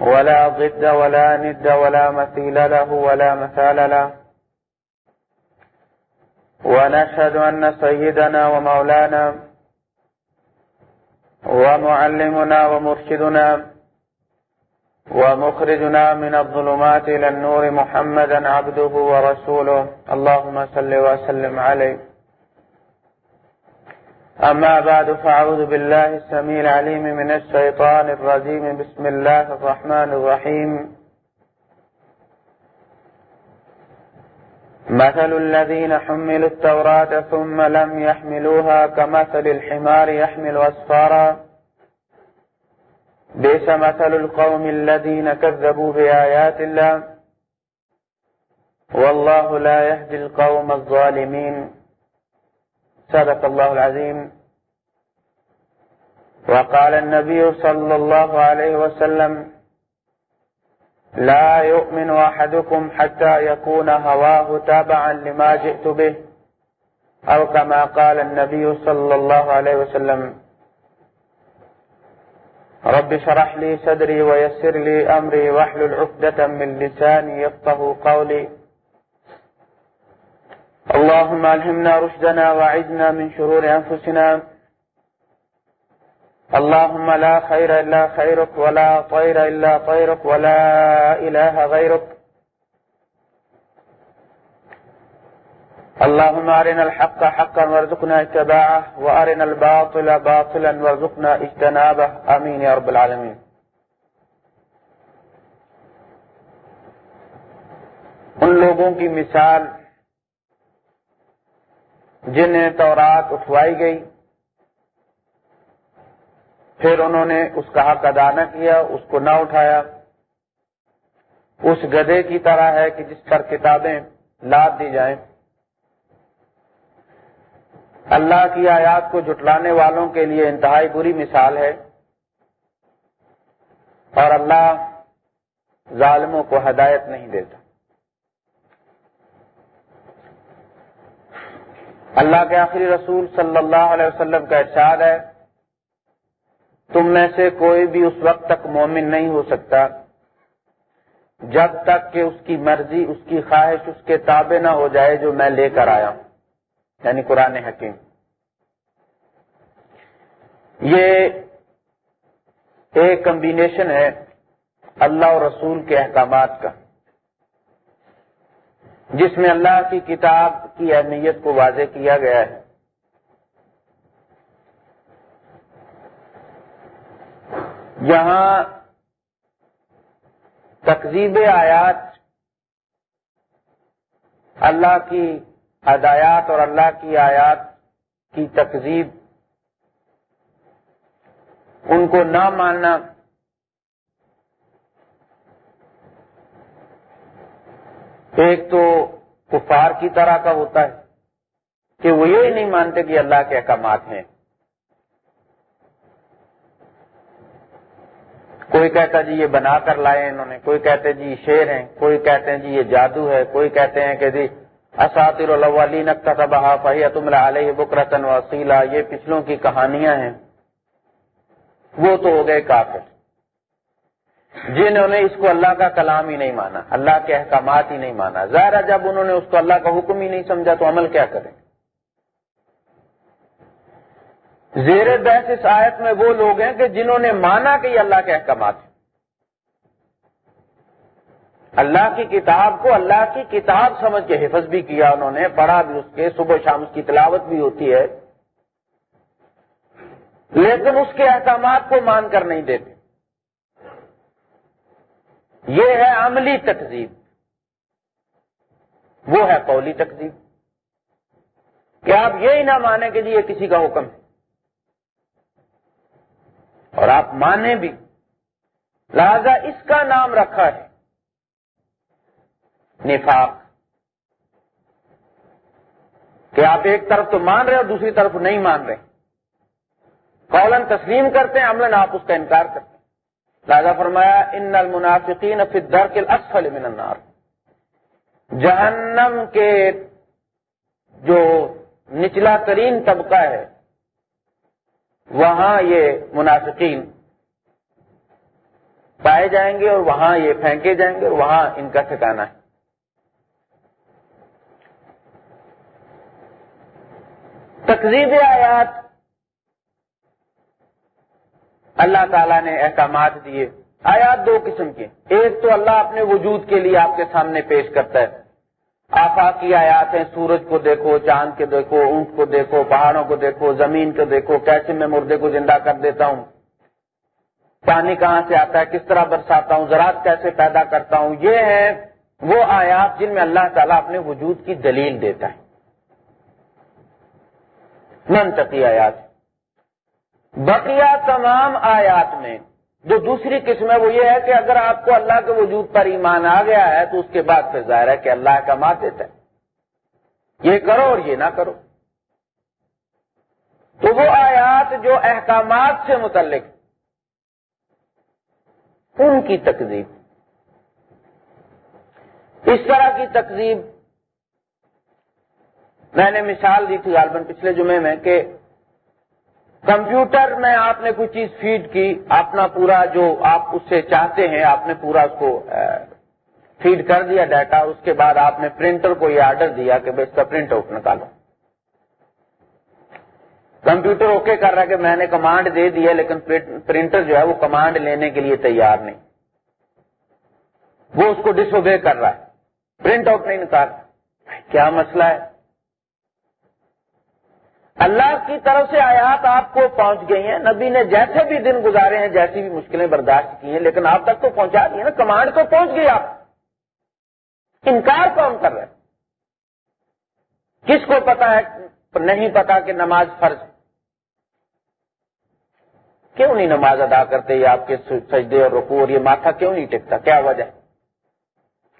ولا ضد ولا ند ولا مثيل له ولا مثال له. ونشهد أن سيدنا ومولانا ومعلمنا ومرشدنا ومخرجنا من الظلمات إلى النور محمدا عبده ورسوله. اللهم صل وسلم عليه. أما بعد، فأعوذ بالله السميع العليم من الشيطان الرجيم. بسم الله الرحمن الرحيم. مثل الذين حملوا التوراة ثم لم يحملوها كمثل الحمار يحمل أسفارا. بئس مثل القوم الذين كذبوا بآيات الله. والله لا يهدي القوم الظالمين. صدق الله العظيم وقال النبي صلى الله عليه وسلم، لا يؤمن أحدكم حتى يكون هواه تابعا لما جئت به. أو كما قال النبي صلى الله عليه وسلم، رب شرح لي صدري ويسر لي أمري واحلل عقدة من لساني يفقه قولي اللهم ألهمنا رشدنا وعدنا من شرور أنفسنا. اللهم لا خير إلا خيرك ولا طير إلا طيرك ولا إله غيرك. اللهم أرنا الحق حقا وارزقنا اتباعه وأرنا الباطل باطلا وارزقنا اجتنابه. آمين يا رب العالمين. ان لوگوں کی مثال جنہیں تورات اٹھوائی گئی، پھر انہوں نے اس کا حق ادا نہ کیا، اس کو نہ اٹھایا۔ اس گدے کی طرح ہے کہ جس پر کتابیں لاد دی جائیں۔ اللہ کی آیات کو جٹلانے والوں کے لیے انتہائی بری مثال ہے۔ اور اللہ ظالموں کو ہدایت نہیں دیتا۔ اللہ کے آخری رسول صلی اللہ علیہ وسلم کا ارشاد ہے، تم میں سے کوئی بھی اس وقت تک مومن نہیں ہو سکتا، جب تک کہ اس کی مرضی، اس کی خواہش، اس کے تابع نہ ہو جائے جو میں لے کر آیا ہوں۔ یعنی قرآن حکیم۔ یہ ایک کمبینیشن ہے اللہ اور رسول کے احکامات کا۔ جس میں اللہ کی کتاب کی اہمیت کو واضح کیا گیا ہے۔ یہاں تقزیب آیات اللہ کی ہدایات اور اللہ کی آیات کی تقزیب، ان کو نہ ماننا ایک تو کفار کی طرح کا ہوتا ہے کہ وہ یہ نہیں مانتے کہ اللہ کے احکامات ہیں۔ کوئی کہتا جی یہ بنا کر لائے انہوں نے، کوئی کہتے جی یہ شیر ہیں، کوئی کہتے ہیں جی یہ جادو ہے، کوئی کہتے ہیں کہ جی اساتر الاولین کتبہ فہیتم علیہ بکرتن وسیلہ یہ پچھلوں کی کہانیاں ہیں۔ وہ تو ہو گئے کافر۔ جنہوں نے اس کو اللہ کا کلام ہی نہیں مانا، اللہ کے احکامات ہی نہیں مانا۔ ظاہر جب انہوں نے اس کو اللہ کا حکم ہی نہیں سمجھا تو عمل کیا کریں۔ زیر بحث اس آیت میں وہ لوگ ہیں کہ جنہوں نے مانا کہ یہ اللہ کے احکامات ہیں۔ اللہ کی کتاب کو اللہ کی کتاب سمجھ کے حفظ بھی کیا انہوں نے، پڑھا بھی اس کے، صبح شام اس کی تلاوت بھی ہوتی ہے۔ لیکن اس کے احکامات کو مان کر نہیں دیتے۔ یہ ہے عملی تقزیب وہ ہے قولی تقزیب کہ آپ یہی نہ مانیں کہ جی یہ کسی کا حکم ہے۔ اور آپ مانیں بھی۔ لہذا اس کا نام رکھا ہے۔ نفاق۔ کہ آپ ایک طرف تو مان رہے اور دوسری طرف نہیں مان رہے۔ قولن تسلیم کرتے ہیں، عملاً آپ اس کا انکار کرتے ہیں۔ لہذا فرمایا، ان المنافقین فی الدرک الاسفل من النار. جہنم کے جو نچلا ترین طبقہ ہے، وہاں یہ منافقین پائے جائیں گے اور وہاں یہ پھینکے جائیں گے اور وہاں ان کا ٹھکانا ہے۔ تقریب آیات اللہ تعالیٰ نے احکامات دیے۔ آیات دو قسم کے۔ ایک تو اللہ اپنے وجود کے لیے آپ کے سامنے پیش کرتا ہے۔ آفاقی آیات ہیں، سورج کو دیکھو، چاند کے دیکھو، اونٹ کو دیکھو، پہاڑوں کو دیکھو، زمین کو دیکھو کیسے میں مردے کو زندہ کر دیتا ہوں۔ پانی کہاں سے آتا ہے؟ کس طرح برساتا ہوں؟ زراعت کیسے پیدا کرتا ہوں؟ یہ ہے وہ آیات جن میں اللہ تعالیٰ اپنے وجود کی دلیل دیتا ہے۔ منطقی آیات۔ بقیہ تمام آیات میں جو دوسری قسم ہے وہ یہ ہے کہ اگر آپ کو اللہ کے وجود پر ایمان آ گیا ہے تو اس کے بعد پھر ظاہر ہے کہ اللہ کا مات دیتا ہے۔ یہ کرو اور یہ نہ کرو۔ تو وہ آیات جو احکامات سے متعلق ان کی تقزیب اس طرح کی تقزیب میں نے مثال دی تھی غالباً پچھلے جمعے میں کہ کمپیوٹر میں آپ نے کوئی چیز فیڈ کی، اپنا پورا جو آپ اس سے چاہتے ہیں، آپ نے پورا اس کو فیڈ کر دیا ڈیٹا، اس کے بعد آپ نے پرنٹر کو یہ آرڈر دیا کہ اس کا پرنٹ آؤٹ نکالو۔ کمپیوٹر اوکے کر رہا ہے کہ میں نے کمانڈ دے دیا لیکن پرنٹر جو ہے وہ کمانڈ لینے کے لیے تیار نہیں۔ وہ اس کو ڈس اوبے کر رہا ہے۔ پرنٹ آؤٹ نہیں نکال کیا مسئلہ ہے؟ اللہ کی طرف سے آیات آپ کو پہنچ گئی ہیں۔ نبی نے جیسے بھی دن گزارے ہیں، جیسی بھی مشکلیں برداشت کی ہیں، لیکن آپ تک تو پہنچا دی نا۔ کمانڈ تو پہنچ گئی آپ۔ انکار کون کر رہے کس کو پتا ہے؟ نہیں پتا کہ نماز فرض کیوں نہیں نماز ادا کرتے یہ آپ کے سجدے اور رکو اور یہ ماتھا کیوں نہیں ٹکتا؟ کیا وجہ؟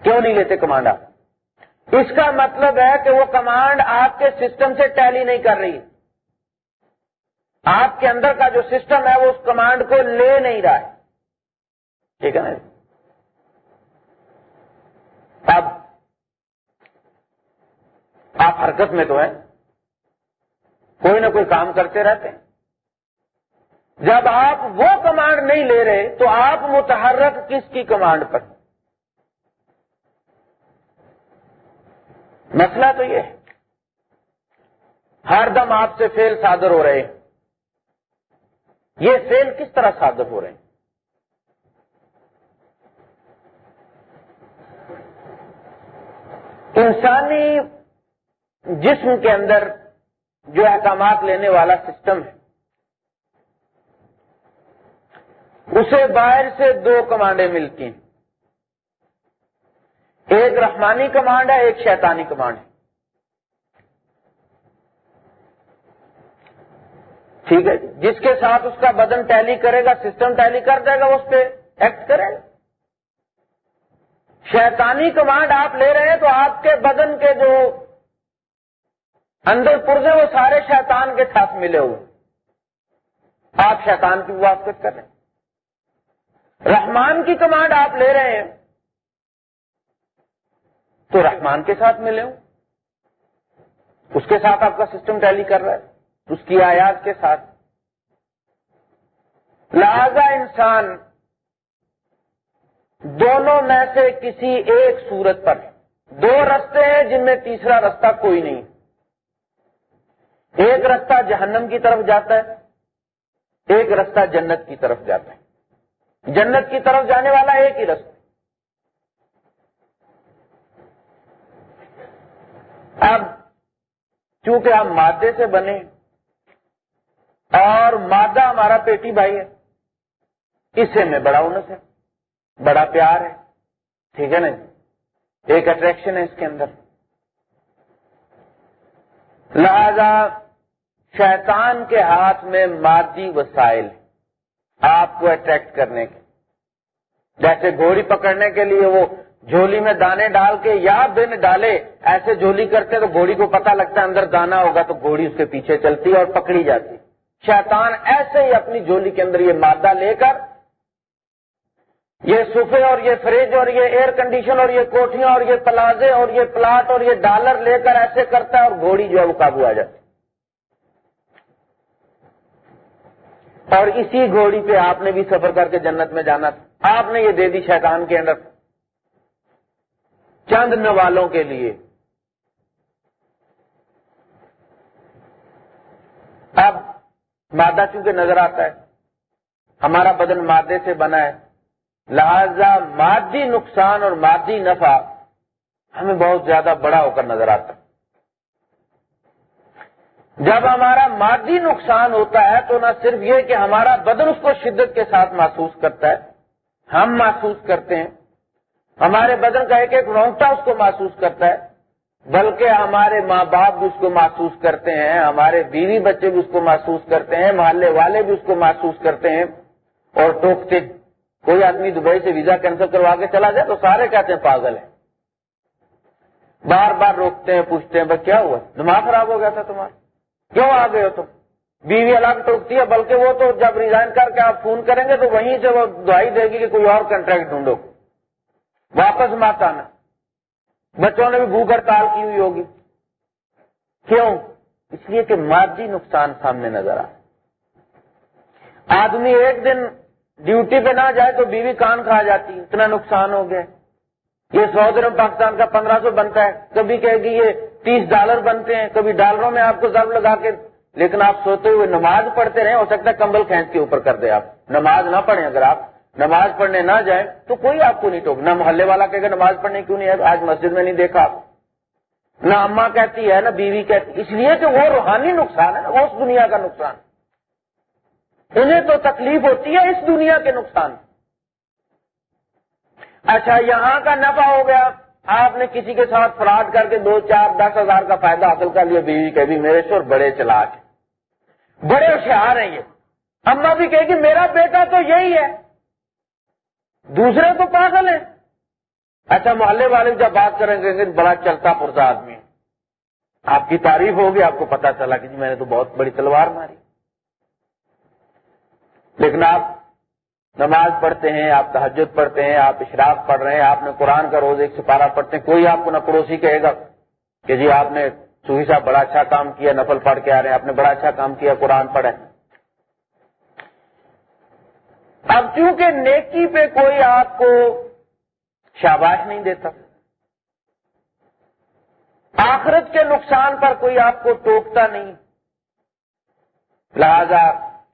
کیوں نہیں لیتے کمانڈ آپ؟ اس کا مطلب ہے کہ وہ کمانڈ آپ کے سسٹم سے ٹیلی نہیں کر رہی۔ آپ کے اندر کا جو سسٹم ہے وہ اس کمانڈ کو لے نہیں رہا ہے۔ ٹھیک ہے نا جی؟ اب آپ حرکت میں تو ہیں۔ کوئی نہ کوئی کام کرتے رہتے ہیں۔ جب آپ وہ کمانڈ نہیں لے رہے تو آپ متحرک کس کی کمانڈ پر؟ مسئلہ تو یہ ہے۔ ہر دم آپ سے فیل صادر ہو رہے ہیں۔ یہ فیل کس طرح صادر ہو رہے ہیں؟ انسانی جسم کے اندر جو احکامات لینے والا سسٹم ہے، اسے باہر سے دو کمانڈیں ملتی ہیں۔ ایک رحمانی کمانڈ ہے، ایک شیطانی کمانڈ ہے۔ ٹھیک ہے؟ جس کے ساتھ اس کا بدن ٹیلی کرے گا، سسٹم ٹیلی کر دے گا، اس پہ ایکٹ کرے گا۔ شیطانی کمانڈ آپ لے رہے ہیں تو آپ کے بدن کے جو اندر پرزے وہ سارے شیطان کے ساتھ ملے ہوئے۔ آپ شیطان کی موافقت کر رہے ہیں۔ رحمان کی کمانڈ آپ لے رہے ہیں۔ تو رحمان کے ساتھ ملے ہوں اس کے ساتھ آپ کا سسٹم ٹیلی کر رہا ہے۔ اس کی آیات کے ساتھ۔ لہذا انسان دونوں میں سے کسی ایک صورت پر، دو رستے ہیں جن میں تیسرا رستہ کوئی نہیں۔ ایک رستہ جہنم کی طرف جاتا ہے، ایک رستہ جنت کی طرف جاتا ہے۔ جنت کی طرف جانے والا ایک ہی رستہ۔ اب چونکہ ہم مادے سے بنے اور مادہ ہمارا پیٹی بھائی ہے۔ اس سے میں بڑا انس ہے، بڑا پیار ہے۔ ٹھیک ہے نا جی؟ ایک اٹریکشن ہے اس کے اندر۔ لہذا شیطان کے ہاتھ میں مادی وسائل آپ کو اٹریکٹ کرنے کے۔ جیسے گھوڑی پکڑنے کے لیے وہ جھولی میں دانے ڈال کے یا بن ڈالے، ایسے جھولی کرتے تو گھوڑی کو پتا لگتا ہے اندر دانا ہوگا تو گھوڑی اس کے پیچھے چلتی اور پکڑی جاتی۔ شیطان ایسے ہی اپنی جھولی کے اندر یہ مادہ لے کر یہ صوفے اور یہ فریج اور یہ ایئر کنڈیشن اور یہ کوٹیاں اور یہ پلازے اور یہ پلاٹ اور یہ ڈالر لے کر ایسے کرتا ہے اور گھوڑی جو ہے وہ قابو آ جاتی اور اسی گھوڑی پہ آپ نے بھی سفر کر کے جنت میں جانا تھا۔ آپ نے یہ دے دی شیطان کے اندر چند نوالوں کے لیے۔ اب مادہ چونکہ نظر آتا ہے، ہمارا بدن مادے سے بنا ہے۔ لہذا مادی نقصان اور مادی نفع ہمیں بہت زیادہ بڑا ہو کر نظر آتا ہے۔ جب ہمارا مادی نقصان ہوتا ہے تو نہ صرف یہ کہ ہمارا بدن اس کو شدت کے ساتھ محسوس کرتا ہے، ہم محسوس کرتے ہیں۔ ہمارے بدن کا ایک ایک رونگٹا اس کو محسوس کرتا ہے۔ بلکہ ہمارے ماں باپ بھی اس کو محسوس کرتے ہیں، ہمارے بیوی بچے بھی اس کو محسوس کرتے ہیں، محلے والے بھی اس کو محسوس کرتے ہیں۔ اور ٹوکتے، کوئی آدمی دبئی سے ویزا کینسل کروا کے چلا جائے تو سارے کہتے ہیں پاگل ہیں۔ بار بار روکتے ہیں، پوچھتے ہیں بس کیا ہوا؟ دماغ خراب ہو گیا تھا تمہارا۔ کیوں آ گئے ہو تم؟ بیوی الگ ٹوکتی ہے، بلکہ وہ تو جب ریزائن کر کے آپ فون کریں گے تو وہیں سے وہ دعائی دے گی کہ کوئی اور کنٹریکٹ ڈھونڈو۔ واپس مت آنا۔ بچوں نے بھی بھوک ہڑتال کی ہوئی ہوگی۔ کیوں؟ اس لیے کہ مادی نقصان سامنے نظر آ۔ آدمی ایک دن ڈیوٹی پہ نہ جائے تو بیوی کان کھا جاتی۔ اتنا نقصان ہو گیا۔ یہ سو درم پاکستان کا پندرہ سو بنتا ہے۔ کبھی کہے گی یہ تیس ڈالر بنتے ہیں۔ کبھی ڈالروں میں آپ کو ضرب لگا کے لیکن آپ سوتے ہوئے نماز پڑھتے رہیں، ہو سکتا ہے کمبل کھینچ کے اوپر کر دے آپ۔ نماز نہ پڑھیں اگر آپ نماز پڑھنے نہ جائیں تو کوئی آپ کو نہیں ٹوک نہ محلے والا کہے گا نماز پڑھنے کیوں نہیں ہے آج مسجد میں نہیں دیکھا آپ۔ نہ اما کہتی ہے، نہ بیوی کہتی۔ اس لیے کہ وہ روحانی نقصان ہے نا اس دنیا کا نقصان۔ انہیں تو تکلیف ہوتی ہے اس دنیا کے نقصان۔ اچھا یہاں کا نفع ہو گیا۔ آپ نے کسی کے ساتھ فراڈ کر کے دو، چار، دس ہزار کا فائدہ حاصل کر لیا، بیوی کہ بھی میرے شور بڑے چلاک بڑے ہوشیار ہیں یہ۔ اما بھی کہے کہ میرا بیٹا تو یہی ہے۔ دوسرے تو پاگل ہیں۔ اچھا محلے والے جب بات کریں گے بڑا چلتا پرتا آدمی آپ کی تعریف ہوگی، آپ کو پتا چلا کہ جی میں نے تو بہت بڑی تلوار ماری۔ لیکن آپ نماز پڑھتے ہیں، آپ تحجد پڑھتے ہیں، آپ اشراف پڑھ رہے ہیں، آپ نے قرآن کا روز ایک سپارہ پڑھتے ہیں، کوئی آپ کو نہ پڑوسی کہے گا کہ جی آپ نے سوہی صاحب بڑا اچھا کام کیا، نفل پڑھ کے آ رہے ہیں، آپ نے بڑا اچھا کام کیا، قرآن پڑھے اب چونکہ نیکی پہ کوئی آپ کو شاباش نہیں دیتا، آخرت کے نقصان پر کوئی آپ کو ٹوکتا نہیں، لہذا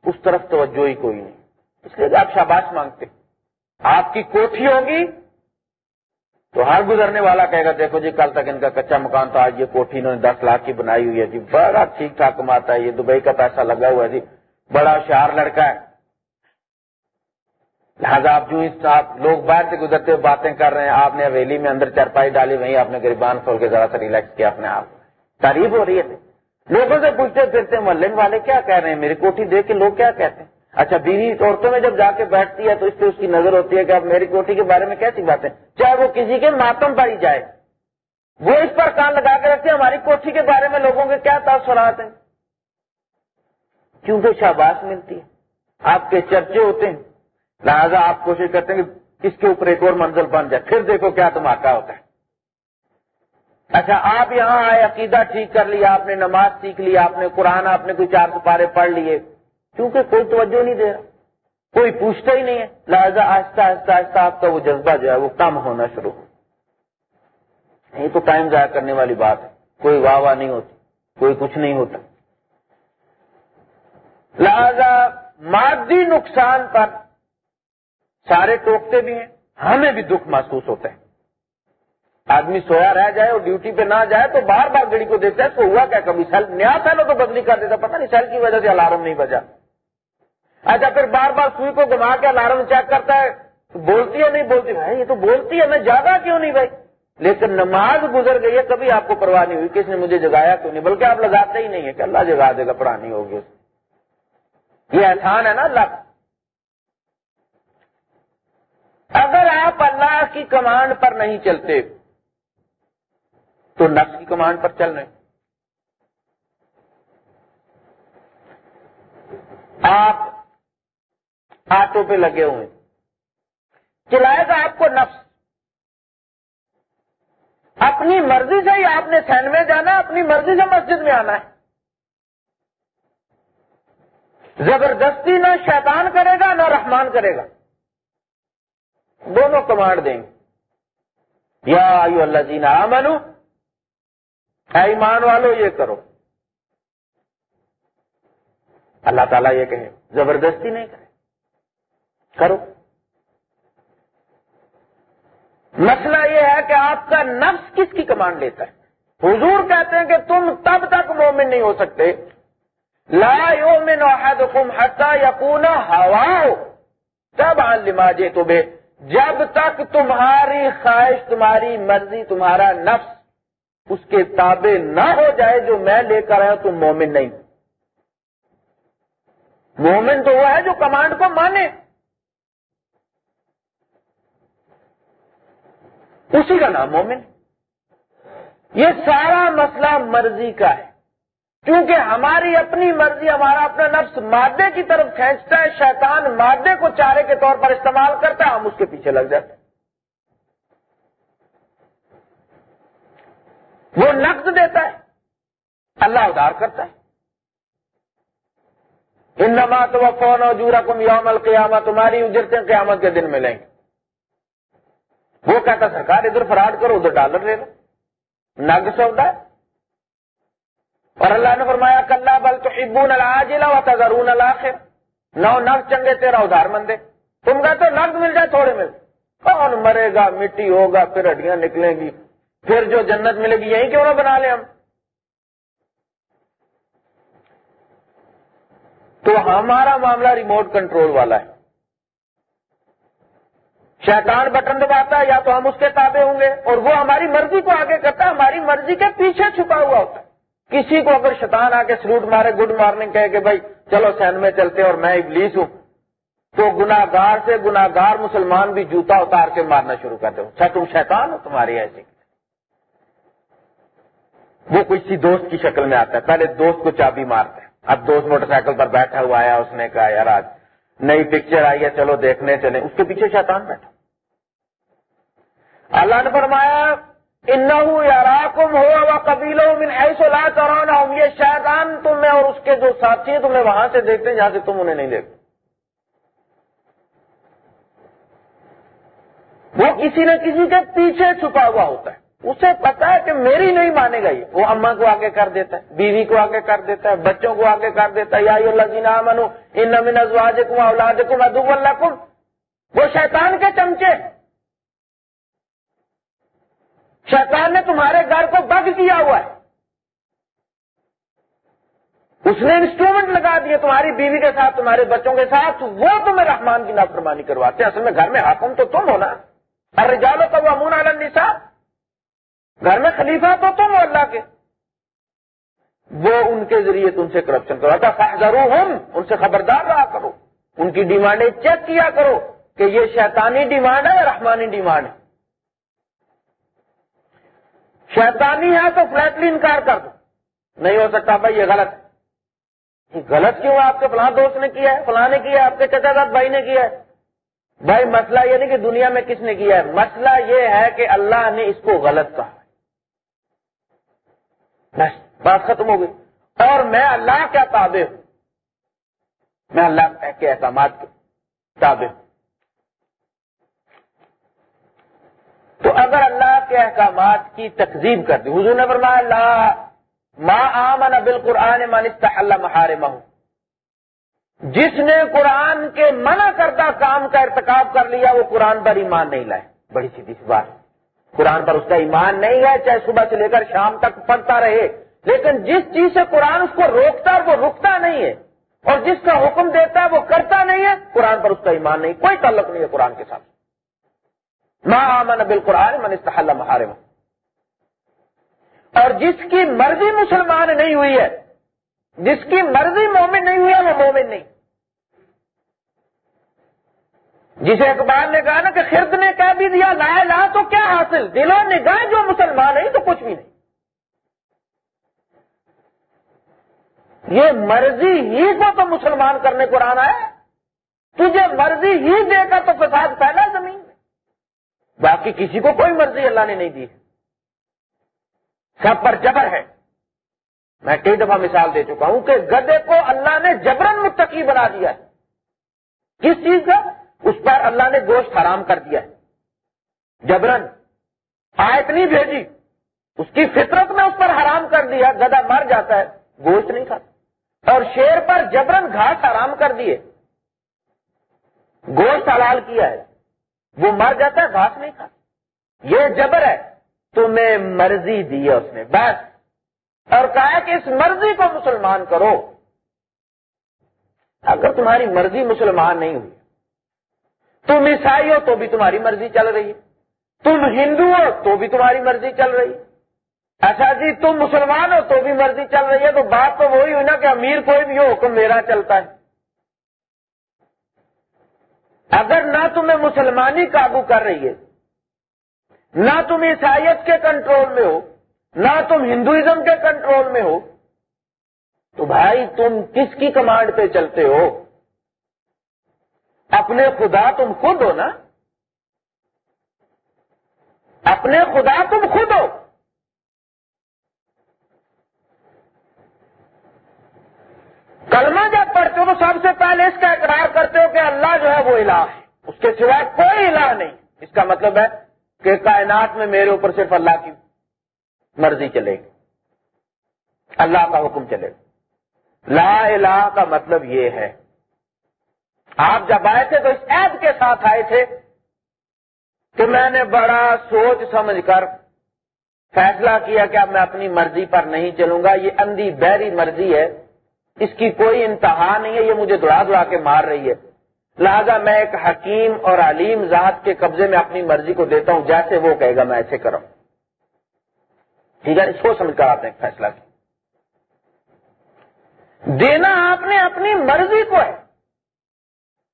اس طرف توجہ ہی کوئی نہیں۔ اس لیے آپ شاباش مانگتے، آپ کی کوٹھی ہوگی تو ہر گزرنے والا کہے گا، دیکھو جی کل تک ان کا کچا مکان تو آج یہ کوٹھی انہوں نے دس لاکھ کی بنائی ہوئی ہے۔ جی بڑا ٹھیک ٹھاک کماتا ہے، یہ دبئی کا پیسہ لگا ہوا ہے۔ جی بڑا شہر لڑکا ہے۔ لہٰذا آپ جو اس آپ لوگ باہر سے گزرتے ہوئے باتیں کر رہے ہیں، آپ نے حویلی میں اندر چرپائی ڈالی، وہیں آپ نے گریبان کھول کے ذرا سا ریلیکس کیا اپنے آپ تعریف ہو رہی ہے۔ لوگوں سے پوچھتے پھرتے محلے والے کیا کہہ رہے ہیں؟ میری کوٹھی دیکھ کے لوگ کیا کہتے ہیں؟ اچھا بیوی عورتوں میں جب جا کے بیٹھتی ہے تو اس پہ اس کی نظر ہوتی ہے کہ اب میری کوٹھی کے بارے میں کیسی باتیں چاہے وہ کسی کے ماتم پر ہی جائے۔ وہ اس پر کان لگا کے رکھتے ہیں ہماری کوٹھی کے بارے میں لوگوں کے کیا تاثرات ہیں؟ کیونکہ شاباش ملتی ہے؟ آپ کے چرچے ہوتے ہیں۔ لہذا آپ کوشش کرتے ہیں کہ اس کے اوپر ایک اور منزل بن جائے۔ پھر دیکھو کیا تمہارا ہوتا ہے۔ اچھا آپ یہاں آئے، عقیدہ ٹھیک کر لیا، آپ نے نماز سیکھ لی، آپ نے قرآن، آپ نے کوئی چار سپارے پڑھ لیے۔ کیونکہ کوئی توجہ نہیں دے رہا۔ کوئی پوچھتا ہی نہیں ہے۔ لہٰذا آہستہ آہستہ آہستہ آپ کا وہ جذبہ جو ہے وہ کم ہونا شروع ہو۔ یہ تو ٹائم ضائع کرنے والی بات ہے۔ کوئی واہ واہ نہیں ہوتی، کوئی کچھ نہیں ہوتا۔ لہذا مادی نقصان پر سارے ٹوکتے بھی ہیں، ہمیں بھی دکھ محسوس ہوتا ہے۔ آدمی سویا رہ جائے اور ڈیوٹی پہ نہ جائے تو بار بار گڑی کو دیکھتا ہے تو ہوا کیا کبھی؟ سیل نیا سیل تو بدلی کر دیتا، پتہ نہیں سیل کی وجہ سے الارم نہیں بجا۔ اچھا پھر بار بار سوئی کو گما کے الارم چیک کرتا ہے، بولتی ہے نہیں بولتی؟ بھائی، یہ تو بولتی ہے، میں جاگا کیوں نہیں بھائی؟ لیکن نماز گزر گئی ہے، کبھی آپ کو پرواہ نہیں ہوئی کس نے مجھے جگایا کیوں نہیں؟ بلکہ آپ لگاتے ہی نہیں ہے کہ اللہ جگا دے گا، پرانی ہوگی یہ احسان ہے نا، اللہ اگر آپ اللہ کی کمانڈ پر نہیں چلتے، تو نفس کی کمانڈ پر چل رہے آپ آٹو پہ لگے ہوئے چلائے گا آپ کو نفس۔ اپنی مرضی سے ہی آپ نے سین میں جانا، اپنی مرضی سے مسجد میں آنا ہے۔ زبردستی نہ شیطان کرے گا، نہ رحمان کرے گا۔ دونوں کمانڈ دیں یا آیو اللہ جی نا منو ایمان والو، یہ کرو۔ اللہ تعالیٰ یہ کہے، زبردستی نہیں کرے۔ کرو۔ مسئلہ یہ ہے کہ آپ کا نفس کس کی کمانڈ لیتا ہے؟ حضور کہتے ہیں کہ تم تب تک مومن نہیں ہو سکتے۔ لا یومن احدکم حتی یکون ہوا ہو تب لماجے تمہیں جب تک تمہاری خواہش، تمہاری مرضی، تمہارا نفس اس کے تابع نہ ہو جائے، جو میں لے کر آیا تم مومن نہیں۔ مومن تو وہ ہے جو کمانڈ کو مانے۔ اسی کا نام مومن۔ یہ سارا مسئلہ مرضی کا ہے۔ کیونکہ ہماری اپنی مرضی، ہمارا اپنا نفس مادے کی طرف کھینچتا ہے، شیطان مادے کو چارے کے طور پر استعمال کرتا ہے، ہم اس کے پیچھے لگ جاتے ہیں۔ وہ نقد دیتا ہے، اللہ ادار کرتا ہے۔ ان نمات و فون و جورا کم یوم القیامہ، تمہاری اجرتیں قیامت کے دن ملیں گے۔ وہ کہتا سرکار ادھر فراڈ کرو، ادھر ڈالر لے لو۔ نگ سودا ہے۔ اور اللہ نے فرمایا کل بل تو ابون الجلا و تغرون الآخر نو نگ چنگے تیرا ادھار مندے۔ تم کہتے نگ مل جائے تھوڑے مل۔ کون مرے گا؟ مٹی ہوگا، پھر ہڈیاں نکلیں گی۔ پھر جو جنت ملے گی، یہی کیوں نہ بنا لیں ہم؟ تو ہمارا معاملہ ریموٹ کنٹرول والا ہے۔ شیطان بٹن دباتا ہے، یا تو ہم اس کے تابع ہوں گے اور وہ ہماری مرضی کو آگے کرتا ہے، ہماری مرضی کے پیچھے چھپا ہوا ہوتا ہے۔ کسی کو اگر شیطان آ کے سلوٹ مارے، گڈ مارننگ کہے کہ بھائی چلو سین میں چلتے اور میں ابلیس ہوں، تو گناگار سے گناگار مسلمان بھی جوتا اتار کے مارنا شروع کر دو اچھا تم شیطان ہو تمہاری ایسی۔ وہ کسی دوست کی شکل میں آتا ہے۔ پہلے دوست کو چابی مارتے ہیں اب دوست موٹر سائیکل پر بیٹھا ہوا آیا، اس نے کہا، یار، آج نئی پکچر آئی ہے، چلو دیکھنے چلے اس کے پیچھے شیطان بیٹھا۔ اللہ نے فرمایا ان یاراکم ہوا قبیلوں میں ایسو لا کرونا یہ شیطان تمہیں اور اس کے جو ساتھی ہیں تمہیں وہاں سے دیکھتے ہیں جہاں سے تم انہیں نہیں دیکھتے۔ وہ کسی نہ کسی کے پیچھے چھپا ہوا ہوتا ہے۔ اسے پتا ہے کہ میری نہیں مانے گا یہ وہ اما کو آگے کر دیتا ہے، بیوی کو آگے کر دیتا ہے، بچوں کو آگے کر دیتا ہے۔ یا اللہ جینا منو ان نمین ازواج کم اولاد کم ادو اللہ کم وہ شیطان کے چمچے شیطان نے تمہارے گھر کو بگ کیا ہوا ہے۔ اس نے انسٹرومنٹ لگا دیے تمہاری بیوی کے ساتھ، تمہارے بچوں کے ساتھ، وہ تمہیں رحمان کی نافرمانی کرواتے ہیں۔ اصل میں گھر میں حاکم تو تم ہونا اور رجالوں کا وہ امون عالم نسا گھر میں خلیفہ تو تم ہو اللہ کے۔ وہ ان کے ذریعے تم سے کرپشن کرواتا فہرو ہم ان سے خبردار رہا کرو۔ ان کی ڈیمانڈیں چیک کیا کرو کہ یہ شیطانی ڈیمانڈ ہے یا رحمانی ڈیمانڈ ہے۔ شیطانی ہے تو فلیٹلی انکار کر دو۔ نہیں ہو سکتا بھائی، یہ غلط ہے۔ غلط کیوں آپ کے فلاں دوست نے کیا ہے، فلاں نے کیا ہے، آپ کے چچا داد بھائی نے کیا ہے۔ بھائی، مسئلہ یہ نہیں کہ دنیا میں کس نے کیا ہے۔ مسئلہ یہ ہے کہ اللہ نے اس کو غلط کہا بس، بات ختم ہو گئی۔ اور میں اللہ کیا تابع ہوں۔ میں اللہ کے احکامات کے تابع ہوں تو اگر اللہ کے احکامات کی تقزیب کر دی۔ حضور نے فرمایا اللہ ما آمن بالقرآن من استحل محارمہ۔ جس نے قرآن کے منع کردہ کام کا ارتکاب کر لیا، وہ قرآن پر ایمان نہیں لائے۔ بڑی سیدھی سی بات۔ قرآن پر اس کا ایمان نہیں ہے، چاہے صبح سے لے کر شام تک پڑھتا رہے۔ لیکن جس چیز سے قرآن اس کو روکتا ہے، وہ رکتا نہیں ہے۔ اور جس کا حکم دیتا ہے، وہ کرتا نہیں ہے۔ قرآن پر اس کا ایمان نہیں، کوئی تعلق نہیں ہے قرآن کے ساتھ۔ آمن بالقرآن من استحل محارم. اور جس کی مرضی مسلمان نہیں ہوئی ہے، جس کی مرضی مومن نہیں ہوئی ہے، وہ مومن نہیں. جسے اقبال نے کہا نا کہ خرد نے کہہ بھی دیا، لا لا تو کیا حاصل؟ دلوں نے جو مسلمان ہے تو کچھ بھی نہیں. یہ مرضی ہی کو تو مسلمان کرنے کو آنا ہے، تجھے مرضی ہی دے کر تو فساد پھیلا زمین. باقی کسی کو کوئی مرضی اللہ نے نہیں دی سب پر جبر ہے۔ میں کئی دفعہ مثال دے چکا ہوں کہ گدے کو اللہ نے جبرن متقی بنا دیا ہے۔ کس چیز کا؟ اس پر اللہ نے گوشت حرام کر دیا ہے۔ جبرن آیت نہیں بھیجی۔ اس کی فطرت میں اس پر حرام کر دیا۔ گدا مر جاتا ہے، گوشت نہیں کھاتا۔ اور شیر پر جبرن گھاس حرام کر دیے۔ گوشت حلال کیا ہے۔ وہ مر جاتا ہے گھاس نہیں کھاتا۔ یہ جبر ہے، تمہیں مرضی دی ہے اس نے، بس۔ اور کہا کہ اس مرضی کو مسلمان کرو۔ اگر تمہاری مرضی مسلمان نہیں ہوئی، تم عیسائی ہو تو بھی تمہاری مرضی چل رہی ہے۔ تم ہندو ہو تو بھی تمہاری مرضی چل رہی ہے۔ اچھا جی تم مسلمان ہو تو بھی مرضی چل رہی ہے، تو بات تو وہی ہوئی نا کہ امیر کوئی بھی ہو، حکم میرا چلتا ہے۔ اگر نہ تمہیں مسلمانی قابو کر رہی ہے، نہ تم عیسائیت کے کنٹرول میں ہو، نہ تم ہندوازم کے کنٹرول میں ہو، تو بھائی تم کس کی کمانڈ پہ چلتے ہو؟ اپنے خدا تم خود ہو نا؟ اپنے خدا تم خود ہو۔ کلمہ جب پڑھتے ہو تو سب سے پہلے اس کا اقرار کرتے ہو کہ اللہ جو ہے وہ الہ ہے۔ اس کے سوا کوئی الہ نہیں۔ اس کا مطلب ہے کہ کائنات میں میرے اوپر صرف اللہ کی مرضی چلے گی۔ اللہ کا حکم چلے گا لا الہ کا مطلب یہ ہے۔ آپ جب آئے تھے تو اس ایپ کے ساتھ آئے تھے کہ میں نے بڑا سوچ سمجھ کر فیصلہ کیا کہ اب میں اپنی مرضی پر نہیں چلوں گا۔ یہ اندھی بہری مرضی ہے۔ اس کی کوئی انتہا نہیں ہے، یہ مجھے دوڑا دوڑا کے مار رہی ہے۔ لہذا میں ایک حکیم اور علیم ذات کے قبضے میں اپنی مرضی کو دیتا ہوں، جیسے وہ کہے گا، میں ایسے کروں۔ ٹھیک ہے سوچ سمجھ کر آپ نے فیصلہ کیا دینا آپ نے اپنی مرضی کو ہے۔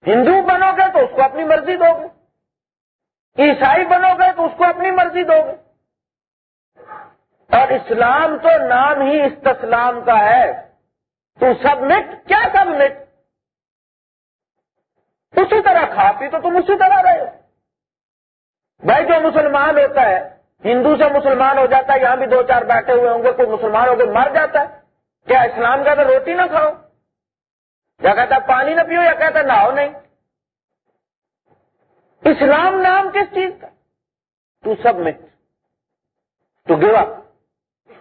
ہندو بنو گے تو اس کو اپنی مرضی دو گے۔ عیسائی بنو گے تو اس کو اپنی مرضی دو گے۔ اور اسلام تو نام ہی استسلام کا ہے۔ تو سب مٹ کیا سب مٹ اسی طرح کھا پی تو تم اسی طرح رہے۔ بھائی، جو مسلمان ہوتا ہے، ہندو سے مسلمان ہو جاتا ہے، یہاں بھی دو چار بیٹھے ہوئے ہوں گے، کوئی مسلمان ہو کے مر جاتا ہے۔ کیا اسلام کا تو روٹی نہ کھاؤ؟ یا کہتا ہے پانی نہ پیو، یا کہتا ہے نہاؤ نہیں۔ اسلام نام کس چیز کا؟ To submit to give up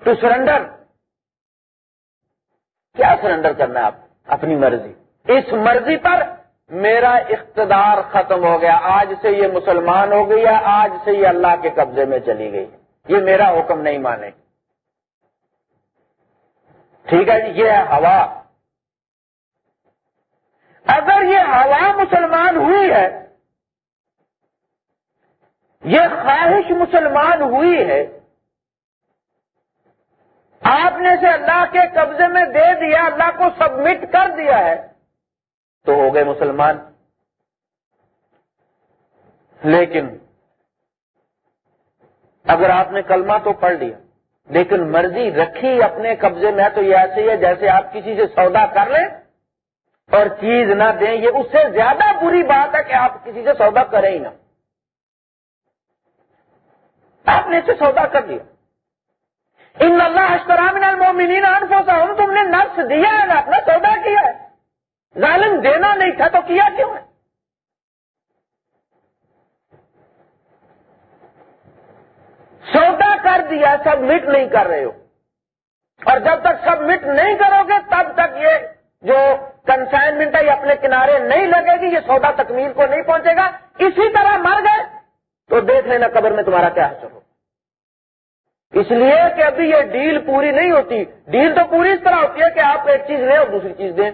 to surrender. کیا سرنڈر کرنا ہے آپ؟ اپنی مرضی۔ اس مرضی پر میرا اقتدار ختم ہو گیا۔ آج سے یہ مسلمان ہو گئی ہے، آج سے یہ اللہ کے قبضے میں چلی گئی یہ میرا حکم نہیں مانے۔ ٹھیک ہے جی یہ ہے ہوا۔ اگر یہ ہوا مسلمان ہوئی ہے، یہ خواہش مسلمان ہوئی ہے آپ نے سے اللہ کے قبضے میں دے دیا، اللہ کو سبمٹ کر دیا ہے۔ تو ہو گئے مسلمان۔ لیکن اگر آپ نے کلمہ تو پڑھ لیا، لیکن مرضی رکھی اپنے قبضے میں تو یہ ایسے ہی ہے جیسے آپ کسی سے سودا کر لیں اور چیز نہ دیں، یہ اس سے زیادہ بری بات ہے کہ آپ کسی سے سودا کریں ہی نہ۔ آپ نے اسے سودا کر دیا ان اللہ اشترام المومنین انفسا ہوں تم نے نفس دیا ہے نا اپنا سودا کیا ہے۔ ظالم دینا نہیں تھا تو کیا کیوں ہے؟ سودا کر دیا سبمٹ نہیں کر رہے ہو۔ اور جب تک سبمٹ نہیں کرو گے، تب تک یہ جو کنسائنمنٹ ہے، یہ اپنے کنارے نہیں لگے گی، یہ سودا تکمیل کو نہیں پہنچے گا۔ اسی طرح مر گئے، تو دیکھ لینا قبر میں تمہارا کیا حاصل ہو۔ اس لیے کہ ابھی یہ ڈیل پوری نہیں ہوتی۔ ڈیل تو پوری اس طرح ہوتی ہے کہ آپ ایک چیز لیں اور دوسری چیز دیں۔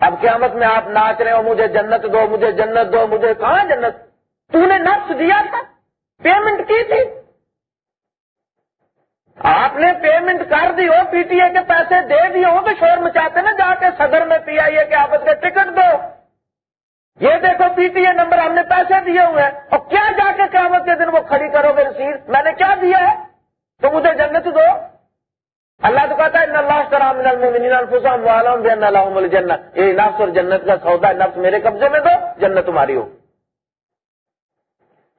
اب قیامت میں آپ ناچ رہے ہو، مجھے جنت دو، مجھے جنت دو، مجھے کہاں جنت؟ تو نے نفس دیا تھا۔ پیمنٹ کی تھی۔ آپ نے پیمنٹ کر دی ہو پی ٹی اے کے پیسے دے دیے ہو تو شور مچاتے نا جا کے صدر میں پی آئی اے کے آپس کے ٹکٹ دو۔ یہ دیکھو پی ٹی اے نمبر ہم نے پیسے دیے ہوئے ہیں۔ اور کیا جا کے قیامت کے دن وہ کھڑی کرو گے رسید؟ میں نے کیا دیا ہے؟ تو مجھے جنت دو۔ اللہ تو کہتا ہے اللہ جنت یہ نفس اور جنت کا سودا نفس میرے قبضے میں دو، جنت تمہاری ہو۔